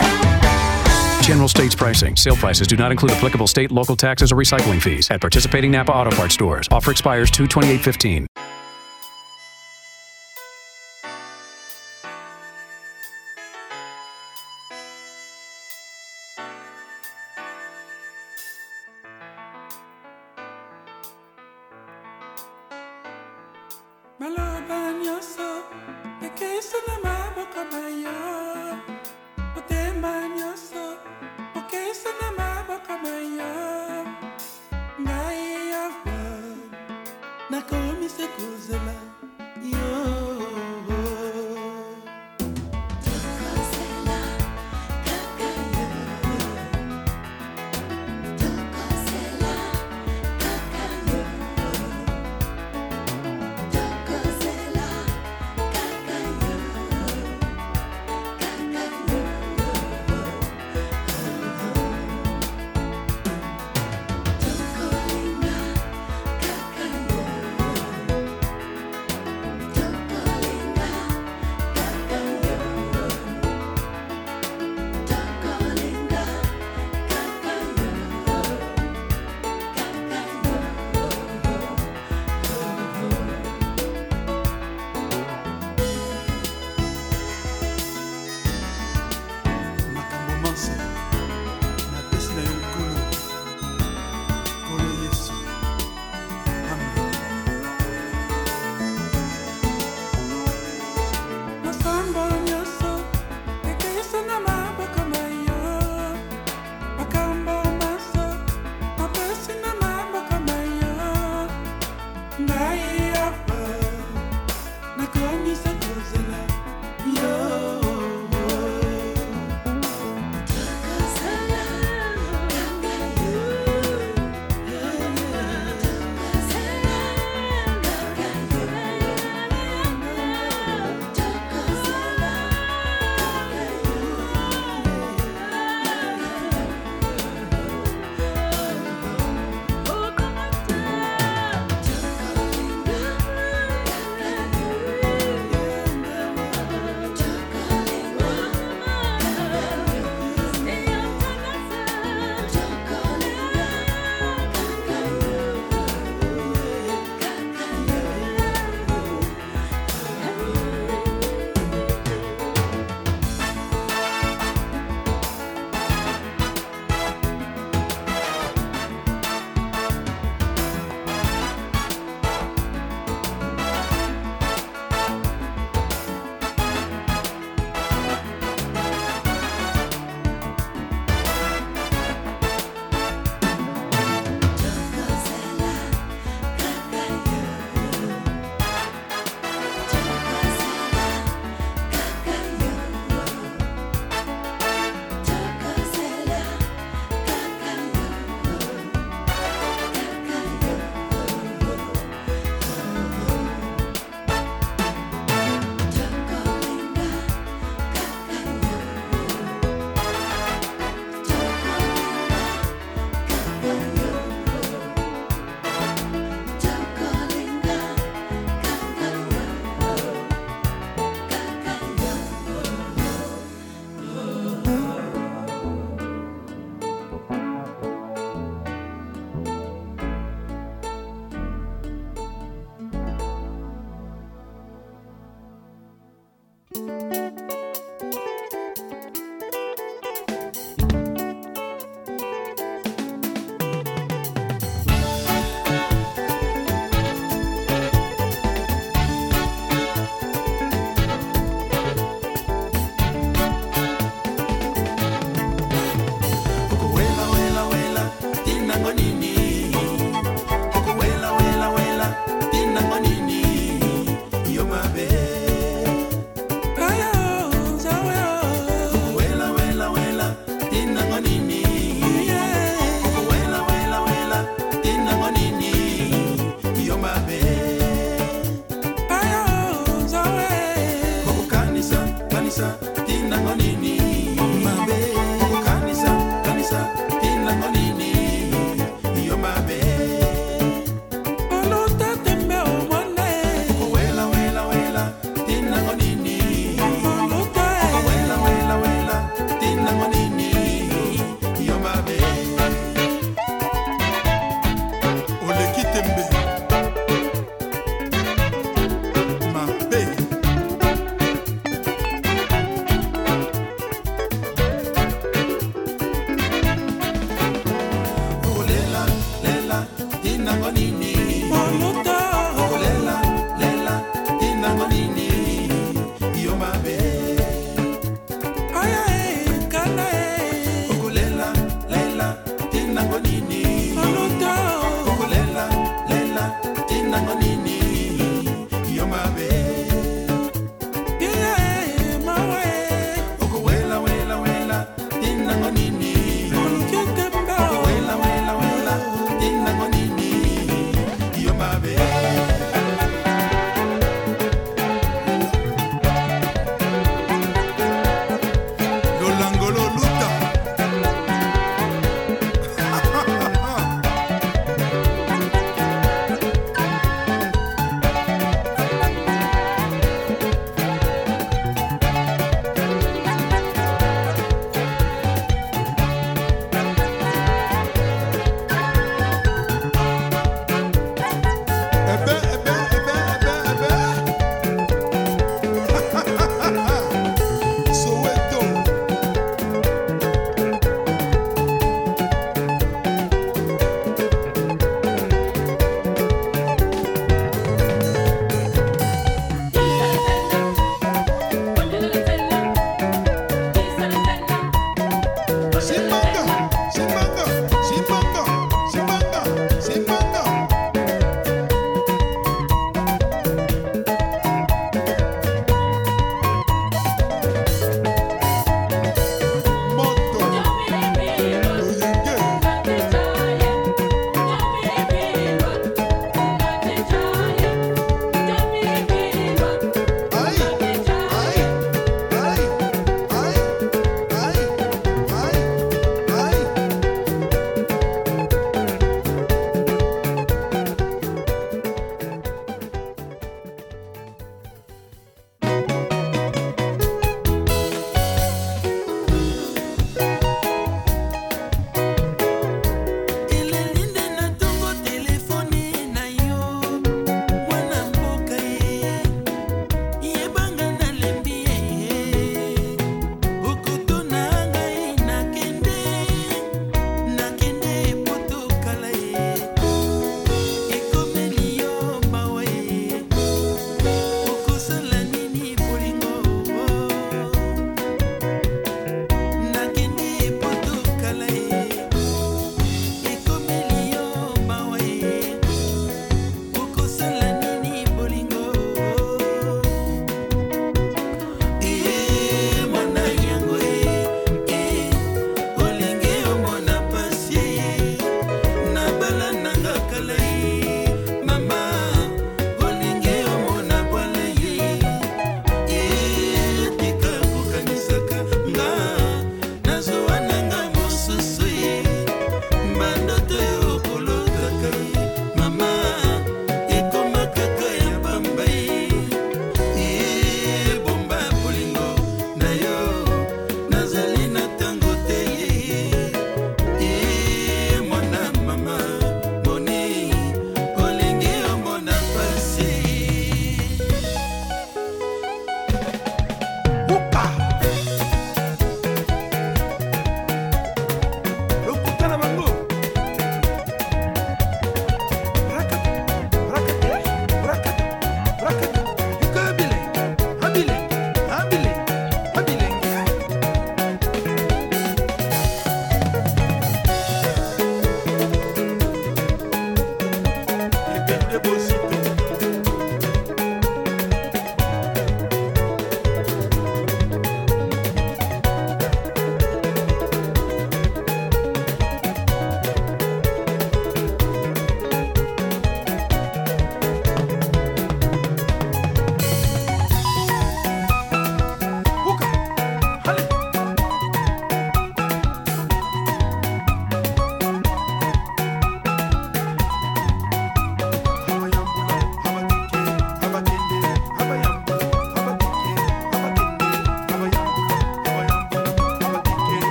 Speaker 15: General states pricing. Sale prices do not include applicable state, local taxes, or recycling fees at participating Napa Auto Parts stores. Offer expires 2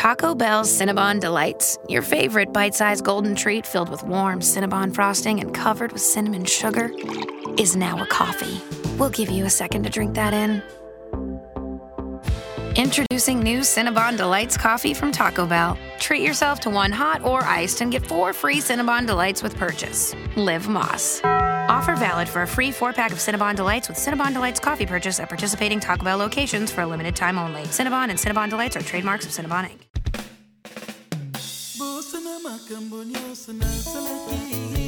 Speaker 17: Taco Bell's Cinnabon Delights, your favorite bite sized golden treat filled with warm Cinnabon frosting and covered with cinnamon sugar, is now a coffee. We'll give you a second to drink that in. Introducing new Cinnabon Delights coffee from Taco Bell. Treat yourself to one hot or iced and get four free Cinnabon Delights with purchase. Live Más. Offer valid for a free four pack of Cinnabon Delights with Cinnabon Delights coffee purchase at participating Taco Bell locations for a limited time only. Cinnabon and Cinnabon Delights are trademarks of Cinnabon Inc.
Speaker 3: bosana makambo nyonso nasalaki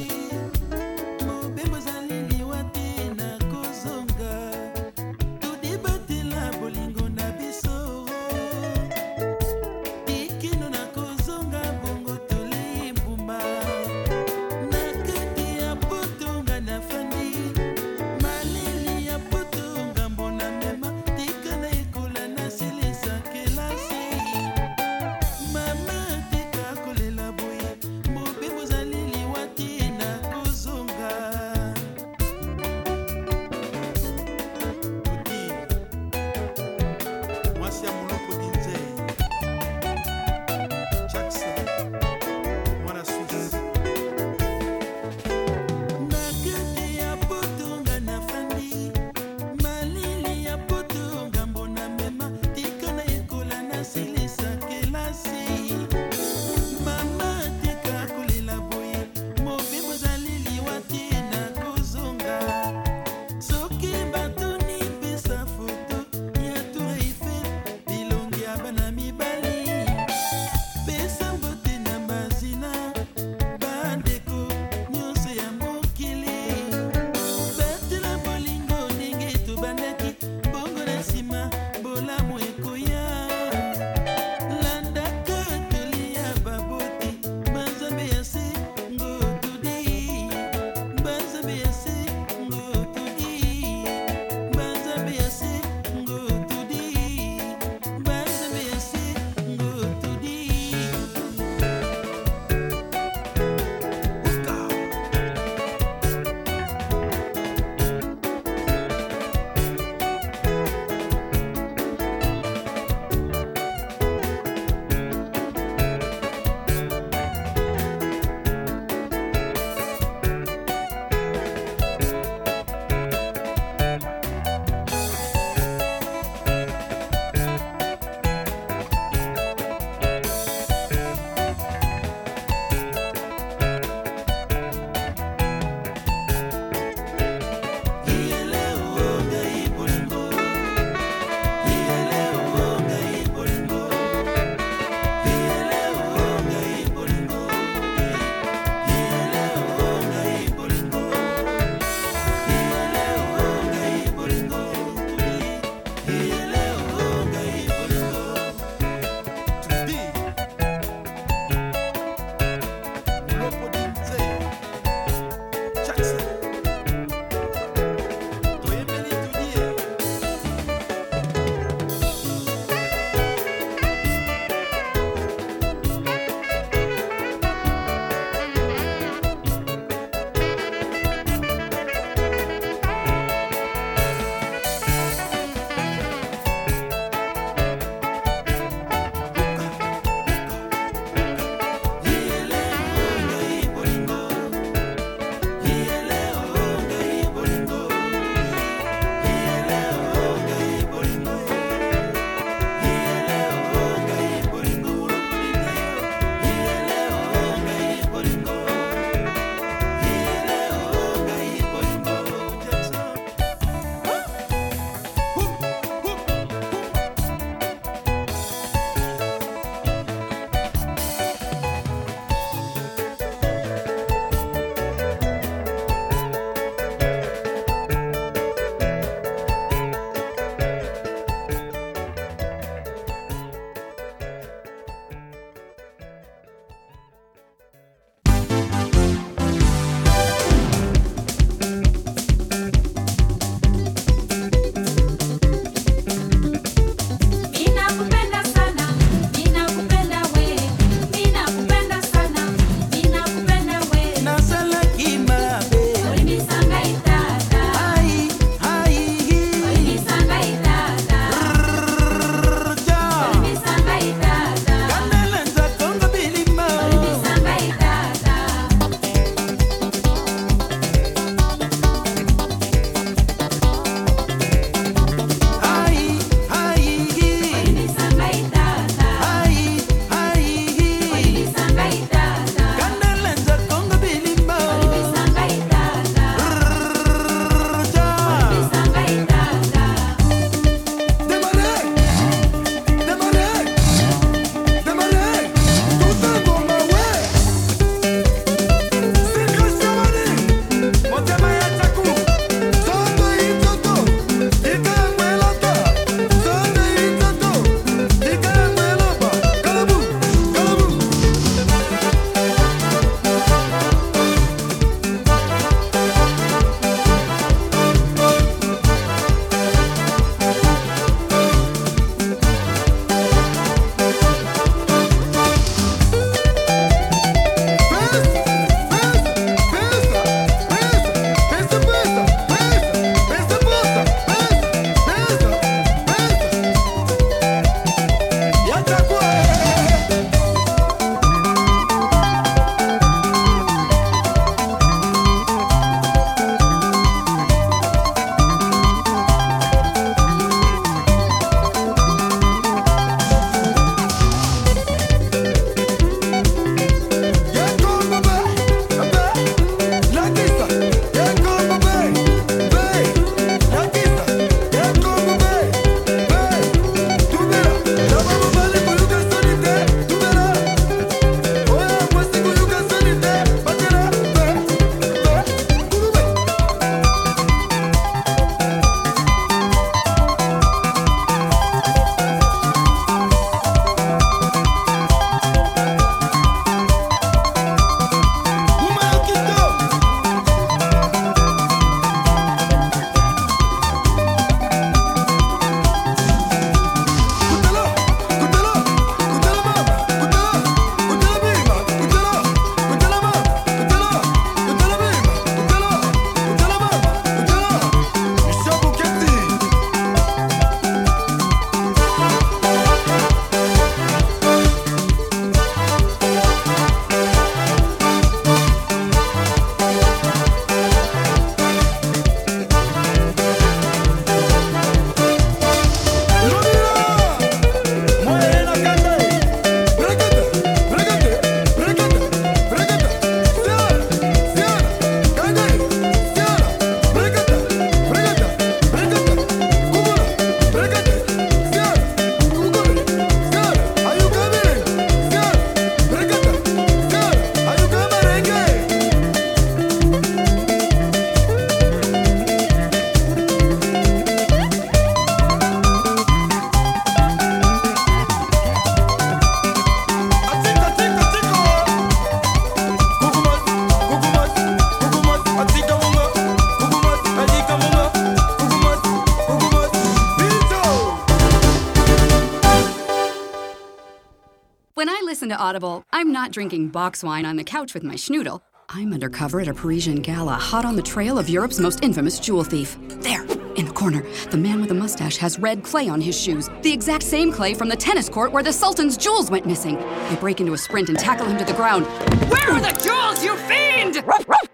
Speaker 13: drinking box wine on the couch with my schnoodle. I'm undercover at a Parisian gala, hot on the trail of Europe's most infamous jewel thief. There, in the corner, the man with the mustache has red clay on his shoes, the exact same clay from the tennis court where the Sultan's jewels went missing. I break into a sprint and tackle him to the ground. Where are the jewels, you fiend?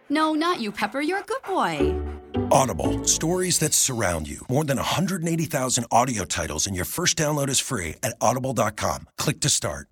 Speaker 13: No, not you, Pepper. You're a good boy.
Speaker 12: Audible, stories that surround you. More than 180,000 audio titles, and your first download is free at audible.com. Click to start.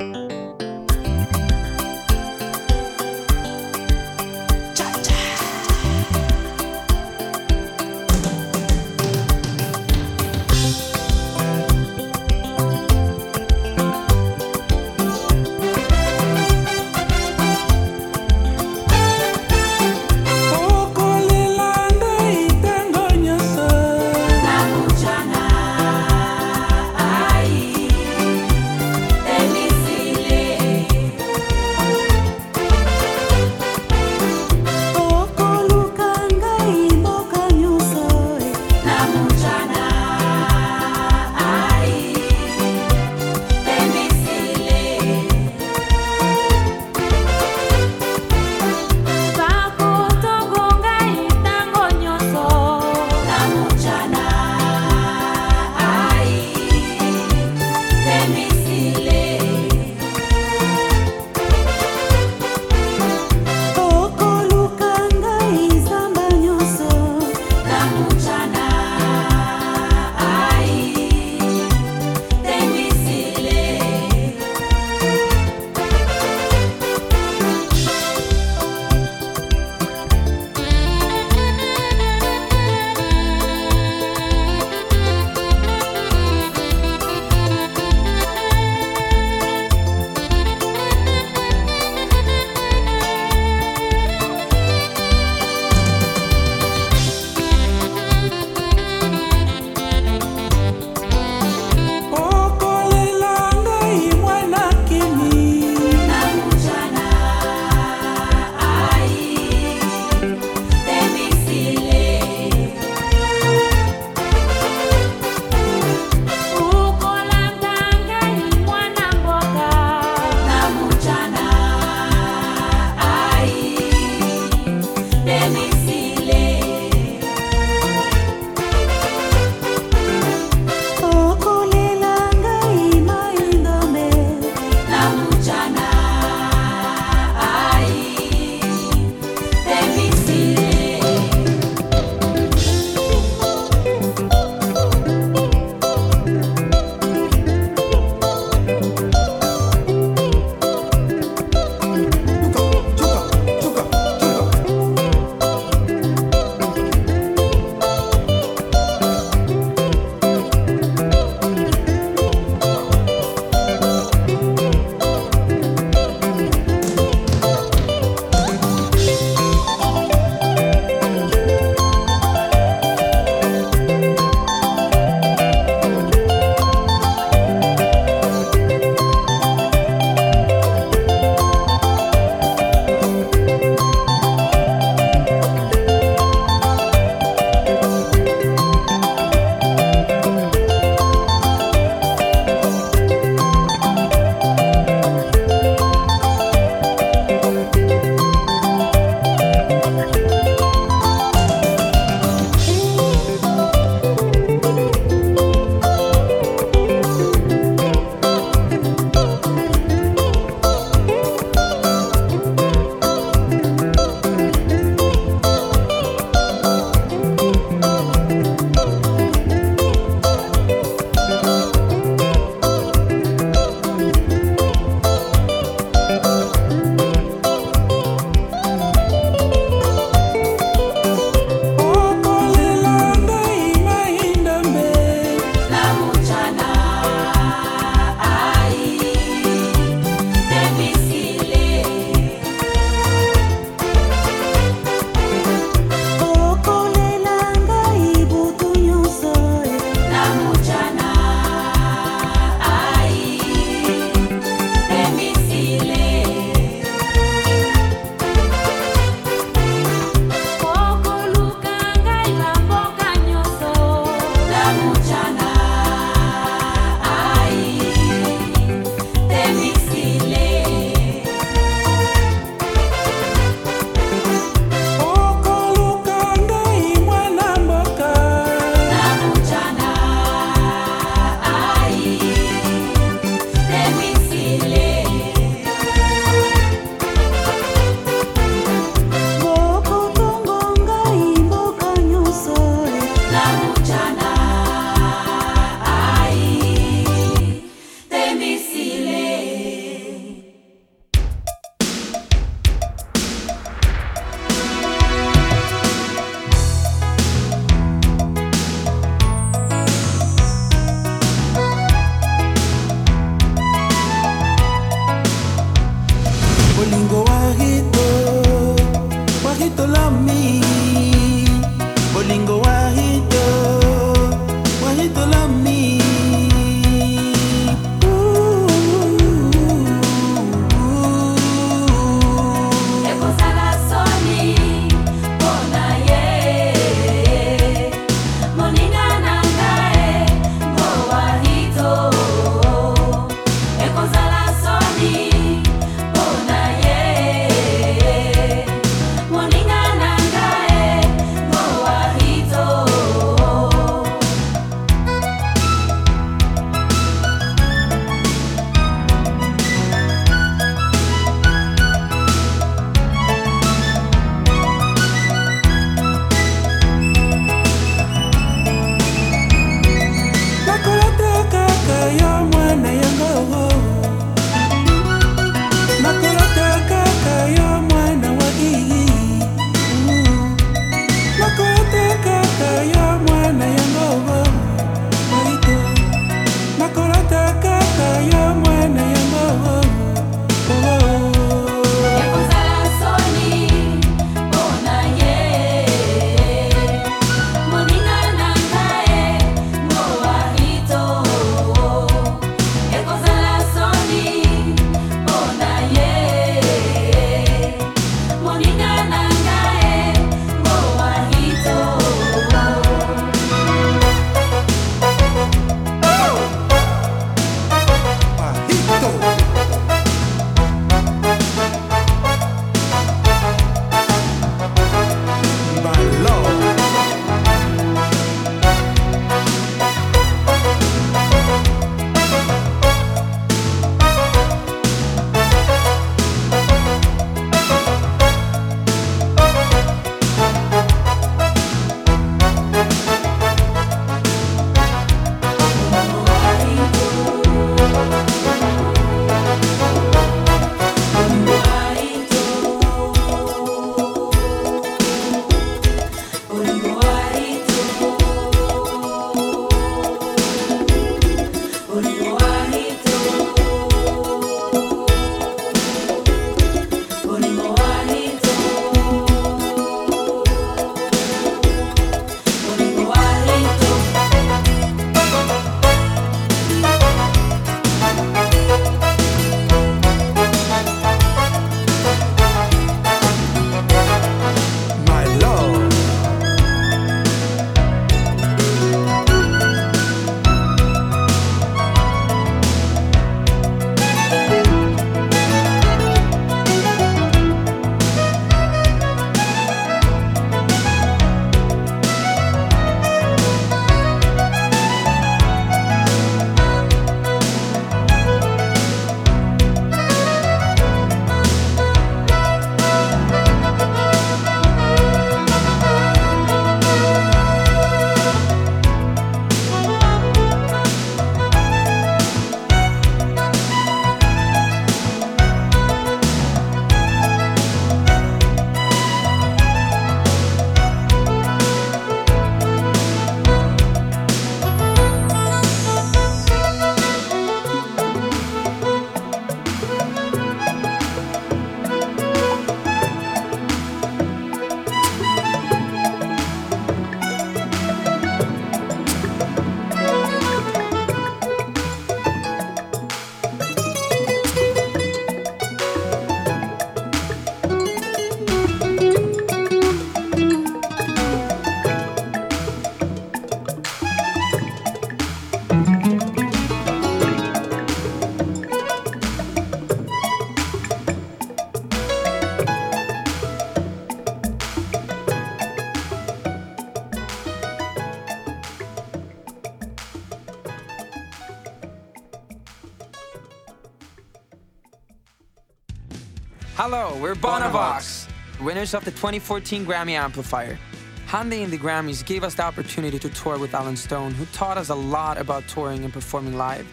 Speaker 1: Winners of the 2014 Grammy Amplifier. Hyundai and the Grammys gave us the opportunity to tour with Allen Stone, who taught us a lot about touring and performing live.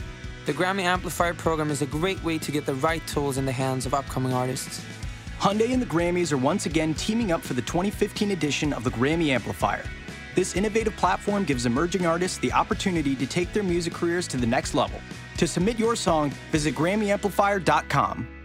Speaker 1: The Grammy Amplifier program is a great way to get the right tools in the hands of upcoming artists.
Speaker 2: Hyundai and the Grammys are once again teaming up for the 2015 edition of the Grammy Amplifier. This innovative platform gives emerging artists the opportunity to take their music careers to the next level. To submit your song, visit GrammyAmplifier.com.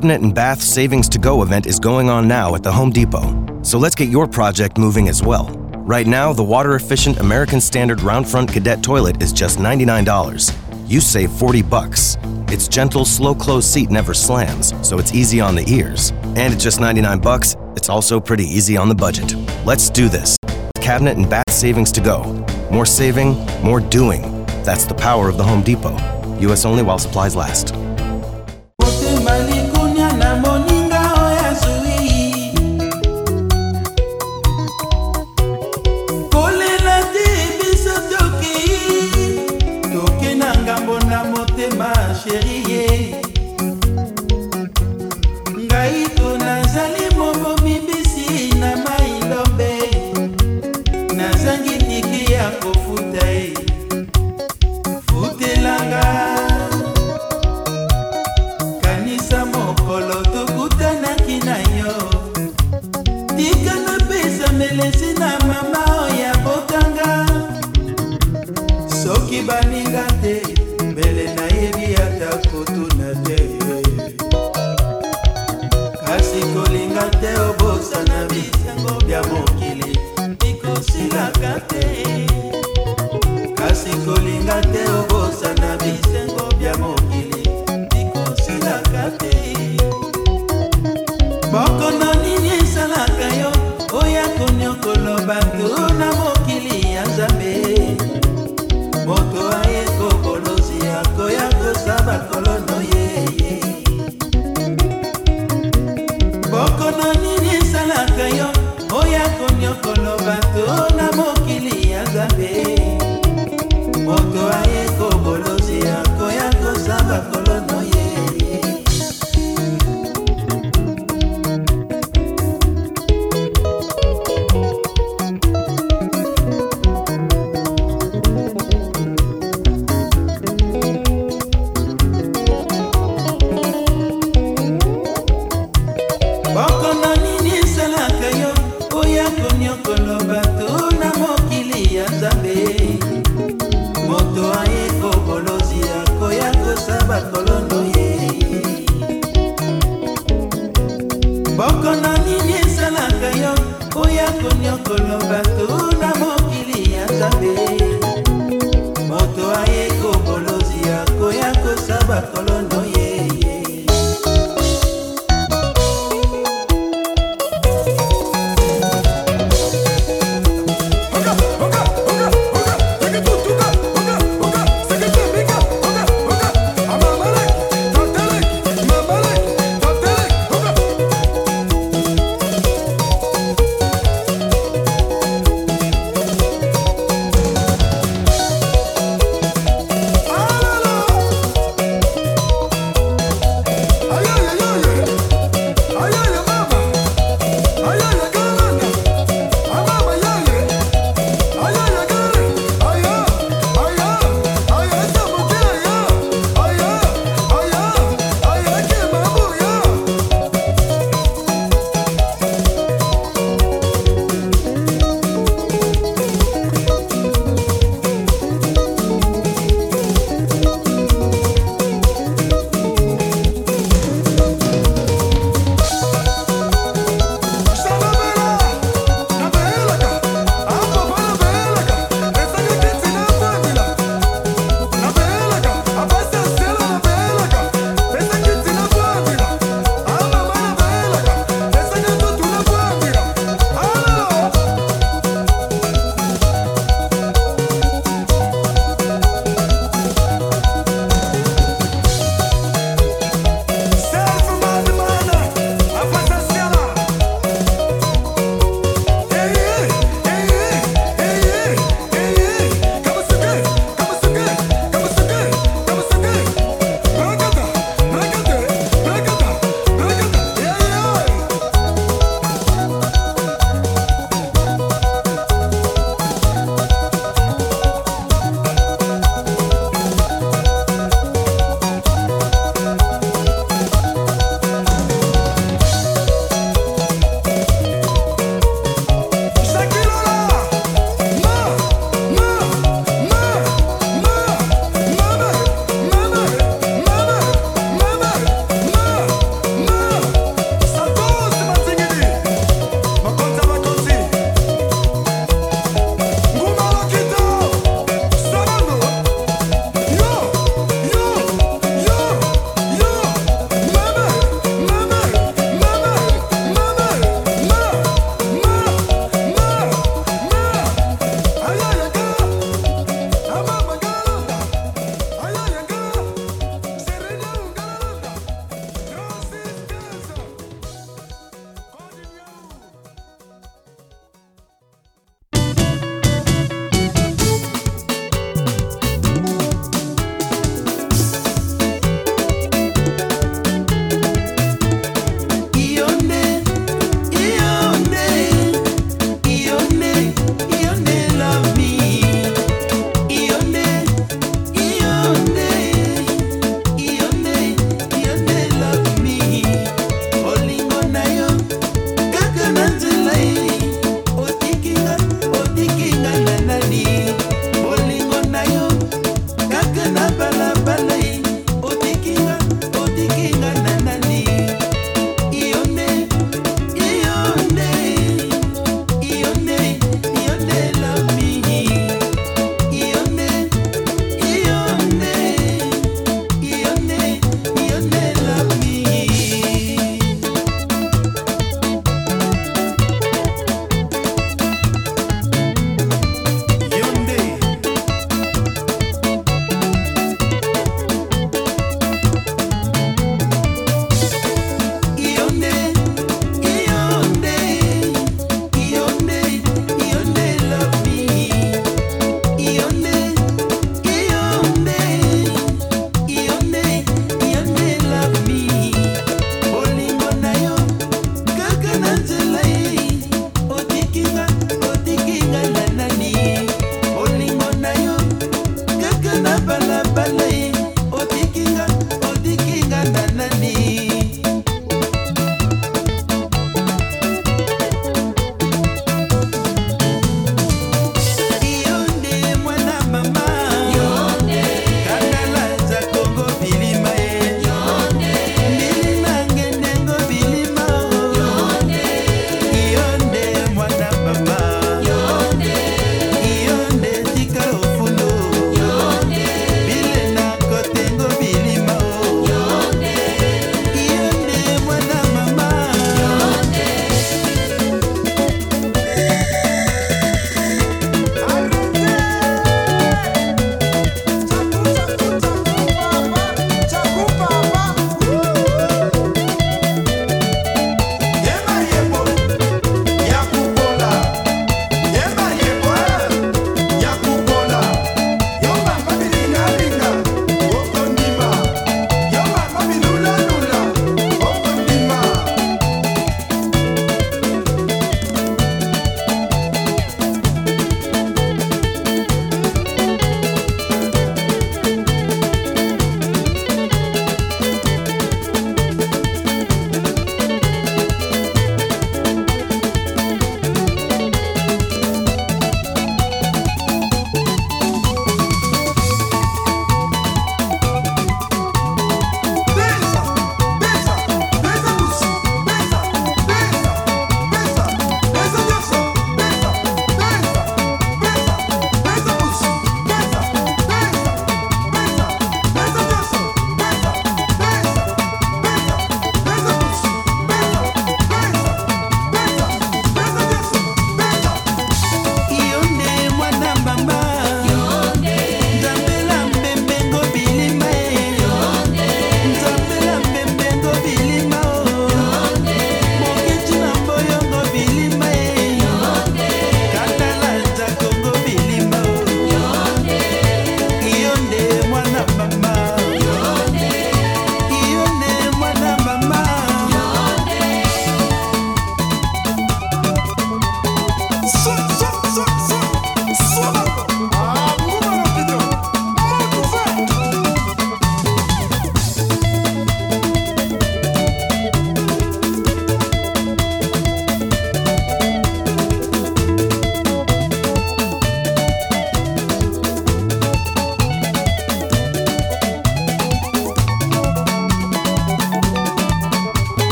Speaker 3: Cabinet and Bath Savings to Go event is going on now at the Home Depot. So let's get your project moving as well. Right now, the water efficient American Standard round front cadet toilet is just $99. You save 40 bucks. Its gentle, slow close seat never slams, so it's easy on the ears. And at just 99 bucks, it's also pretty easy on the budget. Let's do this. Cabinet and Bath Savings to Go. More saving, more doing. That's the power of the Home Depot. US only while supplies last.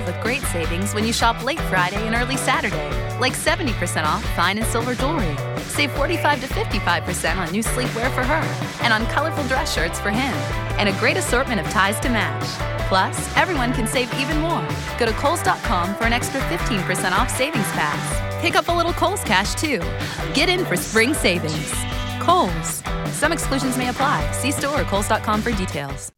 Speaker 3: Love with great savings when you shop late Friday and early Saturday, like 70% off fine and silver jewelry. Save 45 to 55% on new sleepwear for her and on colorful dress shirts for him, and a great assortment of ties to match. Plus, everyone can save even more. Go to Kohl's.com for an extra 15% off savings pass. Pick up a little Kohl's cash too. Get in for spring savings. Kohl's. Some exclusions may apply. See store or Kohl's.com for details.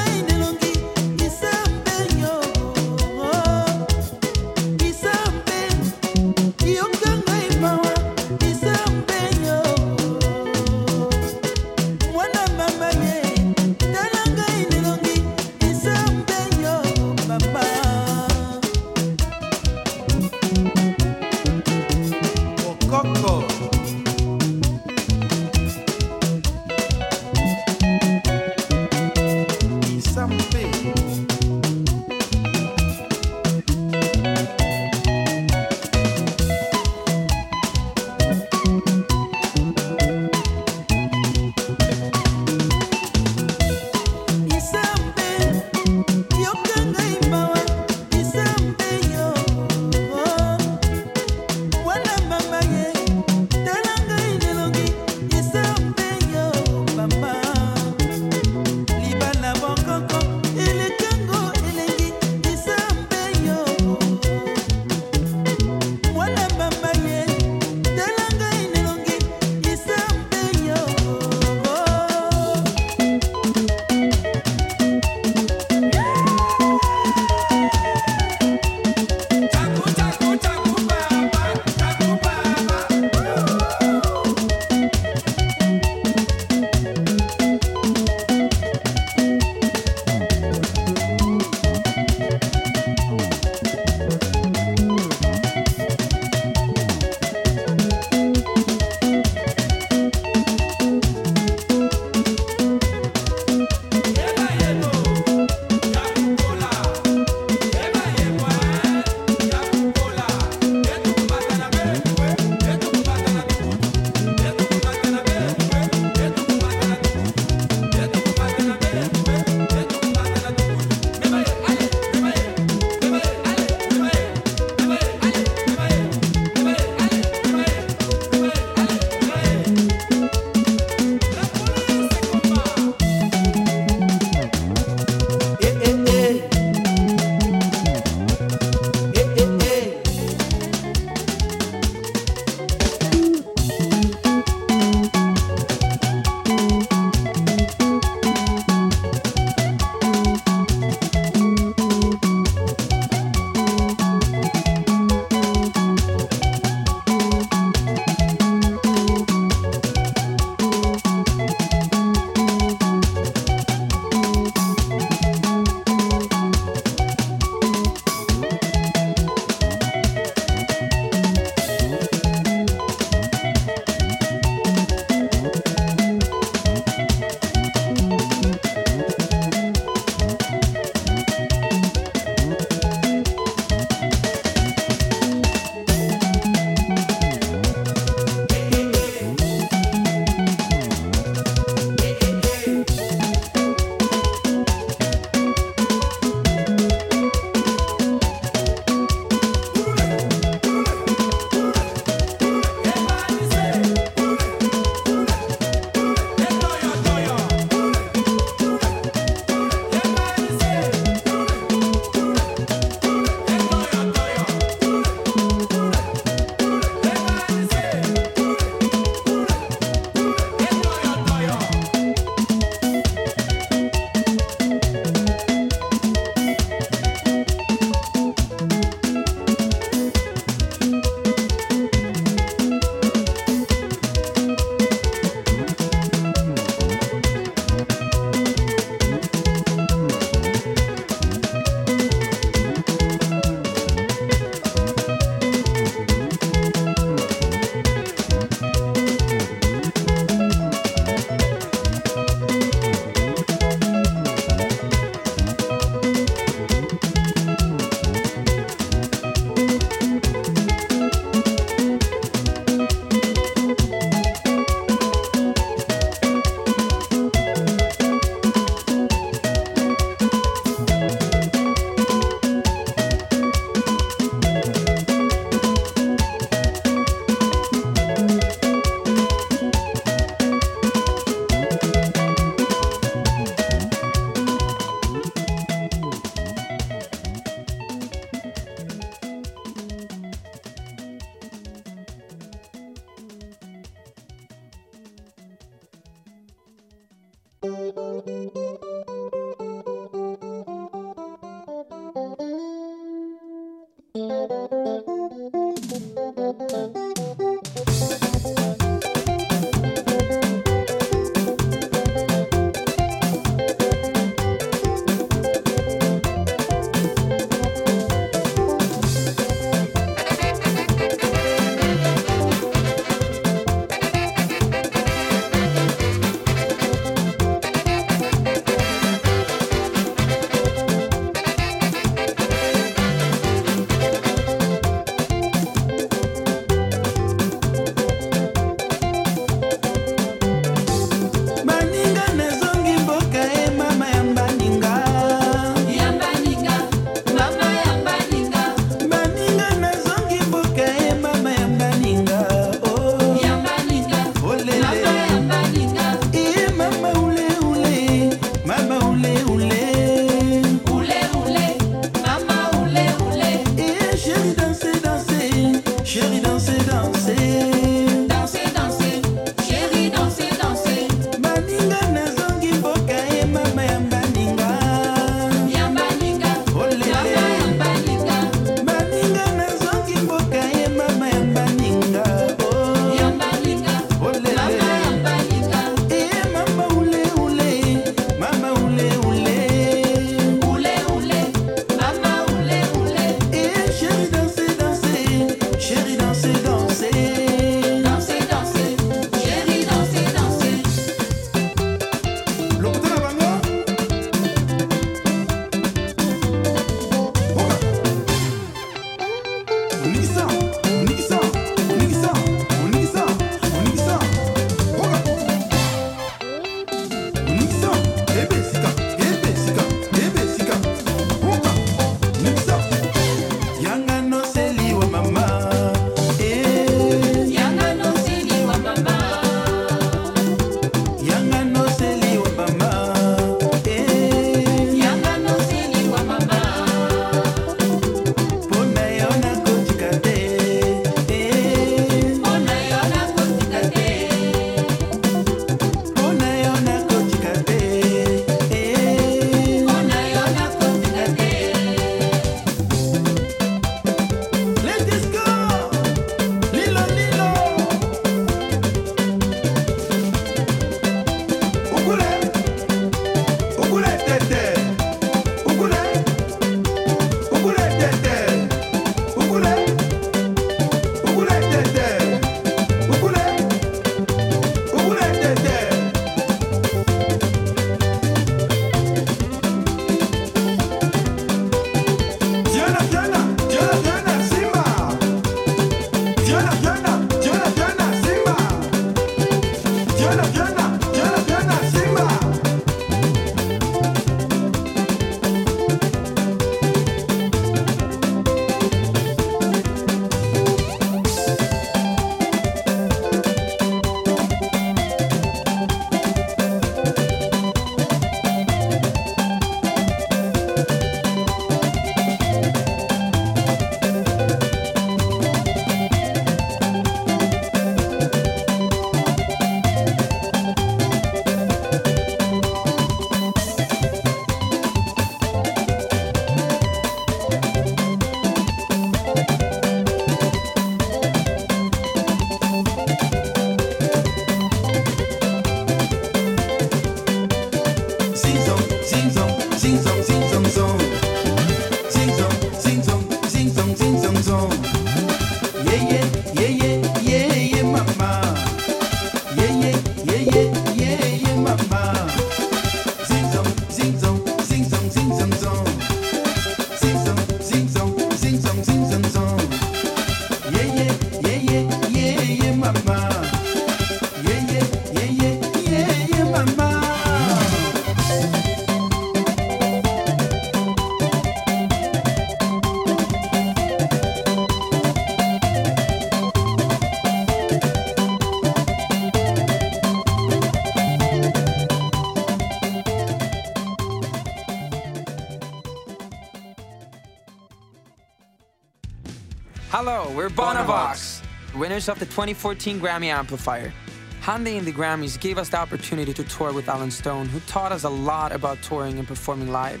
Speaker 1: Hello, we're Bonavox, winners of the 2014 Grammy Amplifier. Hyundai and the Grammys gave us the opportunity to tour with Allen Stone, who taught us a lot about touring and performing live.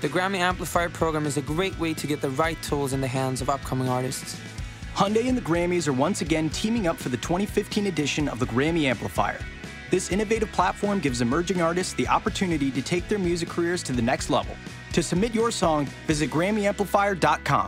Speaker 1: The Grammy Amplifier program is a great way to get the right tools in the hands of upcoming artists.
Speaker 2: Hyundai and the Grammys are once again teaming up for the 2015 edition of the Grammy Amplifier. This innovative platform gives emerging artists the opportunity to take their music careers to the next level. To submit your song, visit GrammyAmplifier.com.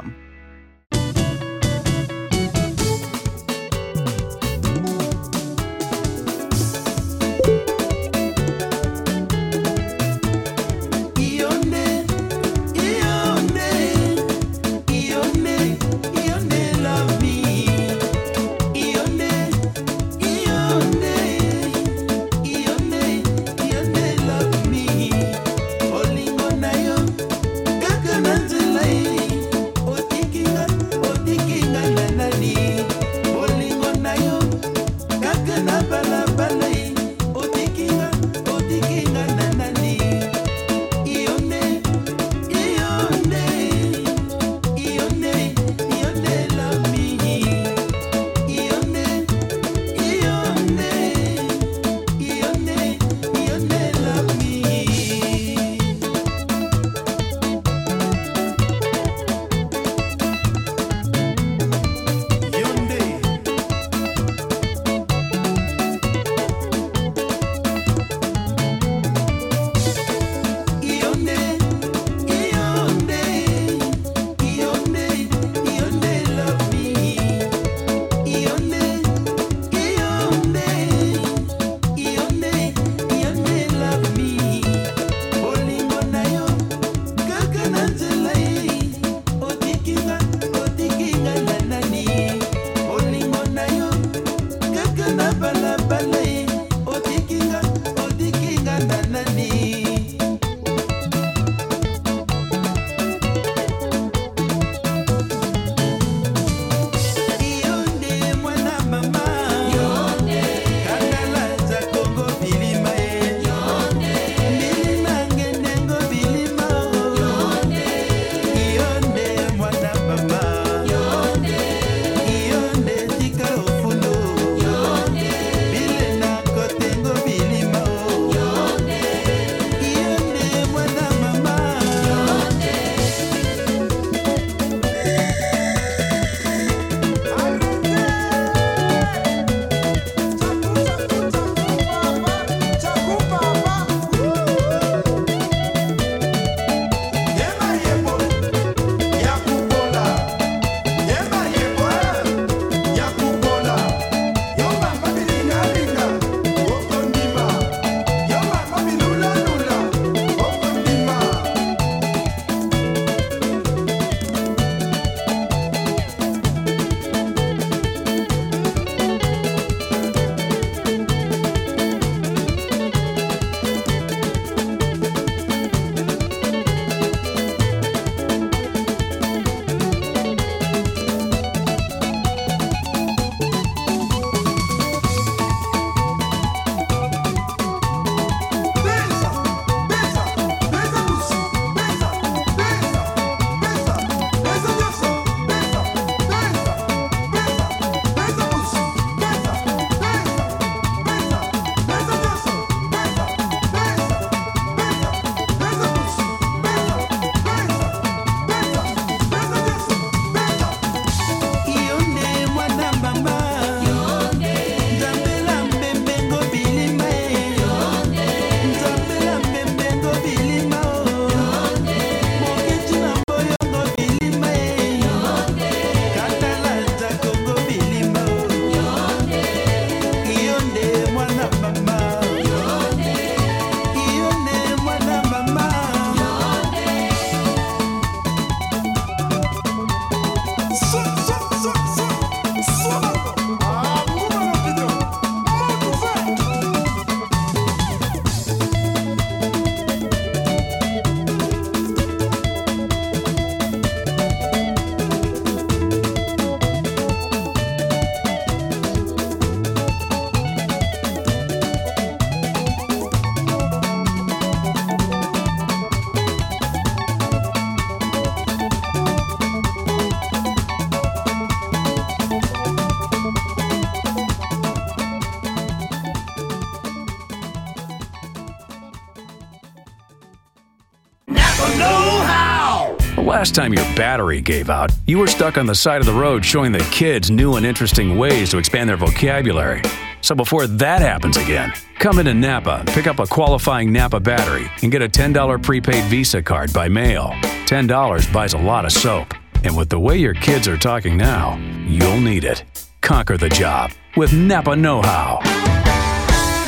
Speaker 3: Last time your battery gave out, you were stuck on the side of the road showing the kids new and interesting ways to expand their vocabulary. So before that happens again, come into Napa, pick up a qualifying Napa battery, and get a $10 prepaid Visa card by mail. $10 buys a lot of soap. And with the way your kids are talking now, you'll need it. Conquer the job with Napa Know How.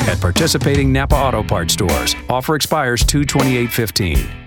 Speaker 3: At participating Napa Auto Parts stores, offer expires 22815.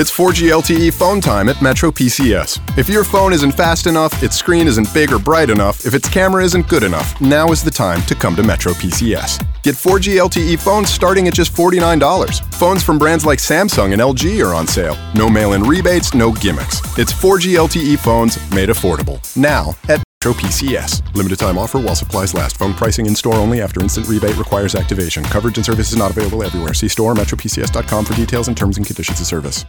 Speaker 18: It's 4G LTE phone time at Metro PCS. If your phone isn't fast enough, its screen isn't big or bright enough, if its camera isn't good enough, now is the time to come to Metro PCS. Get 4G LTE phones starting at just $49. Phones from brands like Samsung and LG are on sale. No mail in rebates, no gimmicks. It's 4G LTE phones made affordable. Now at Metro PCS. Limited time offer while supplies last. Phone pricing in store only after instant rebate requires activation. Coverage and service is not available everywhere. See store metropcs.com for details and terms and conditions of service.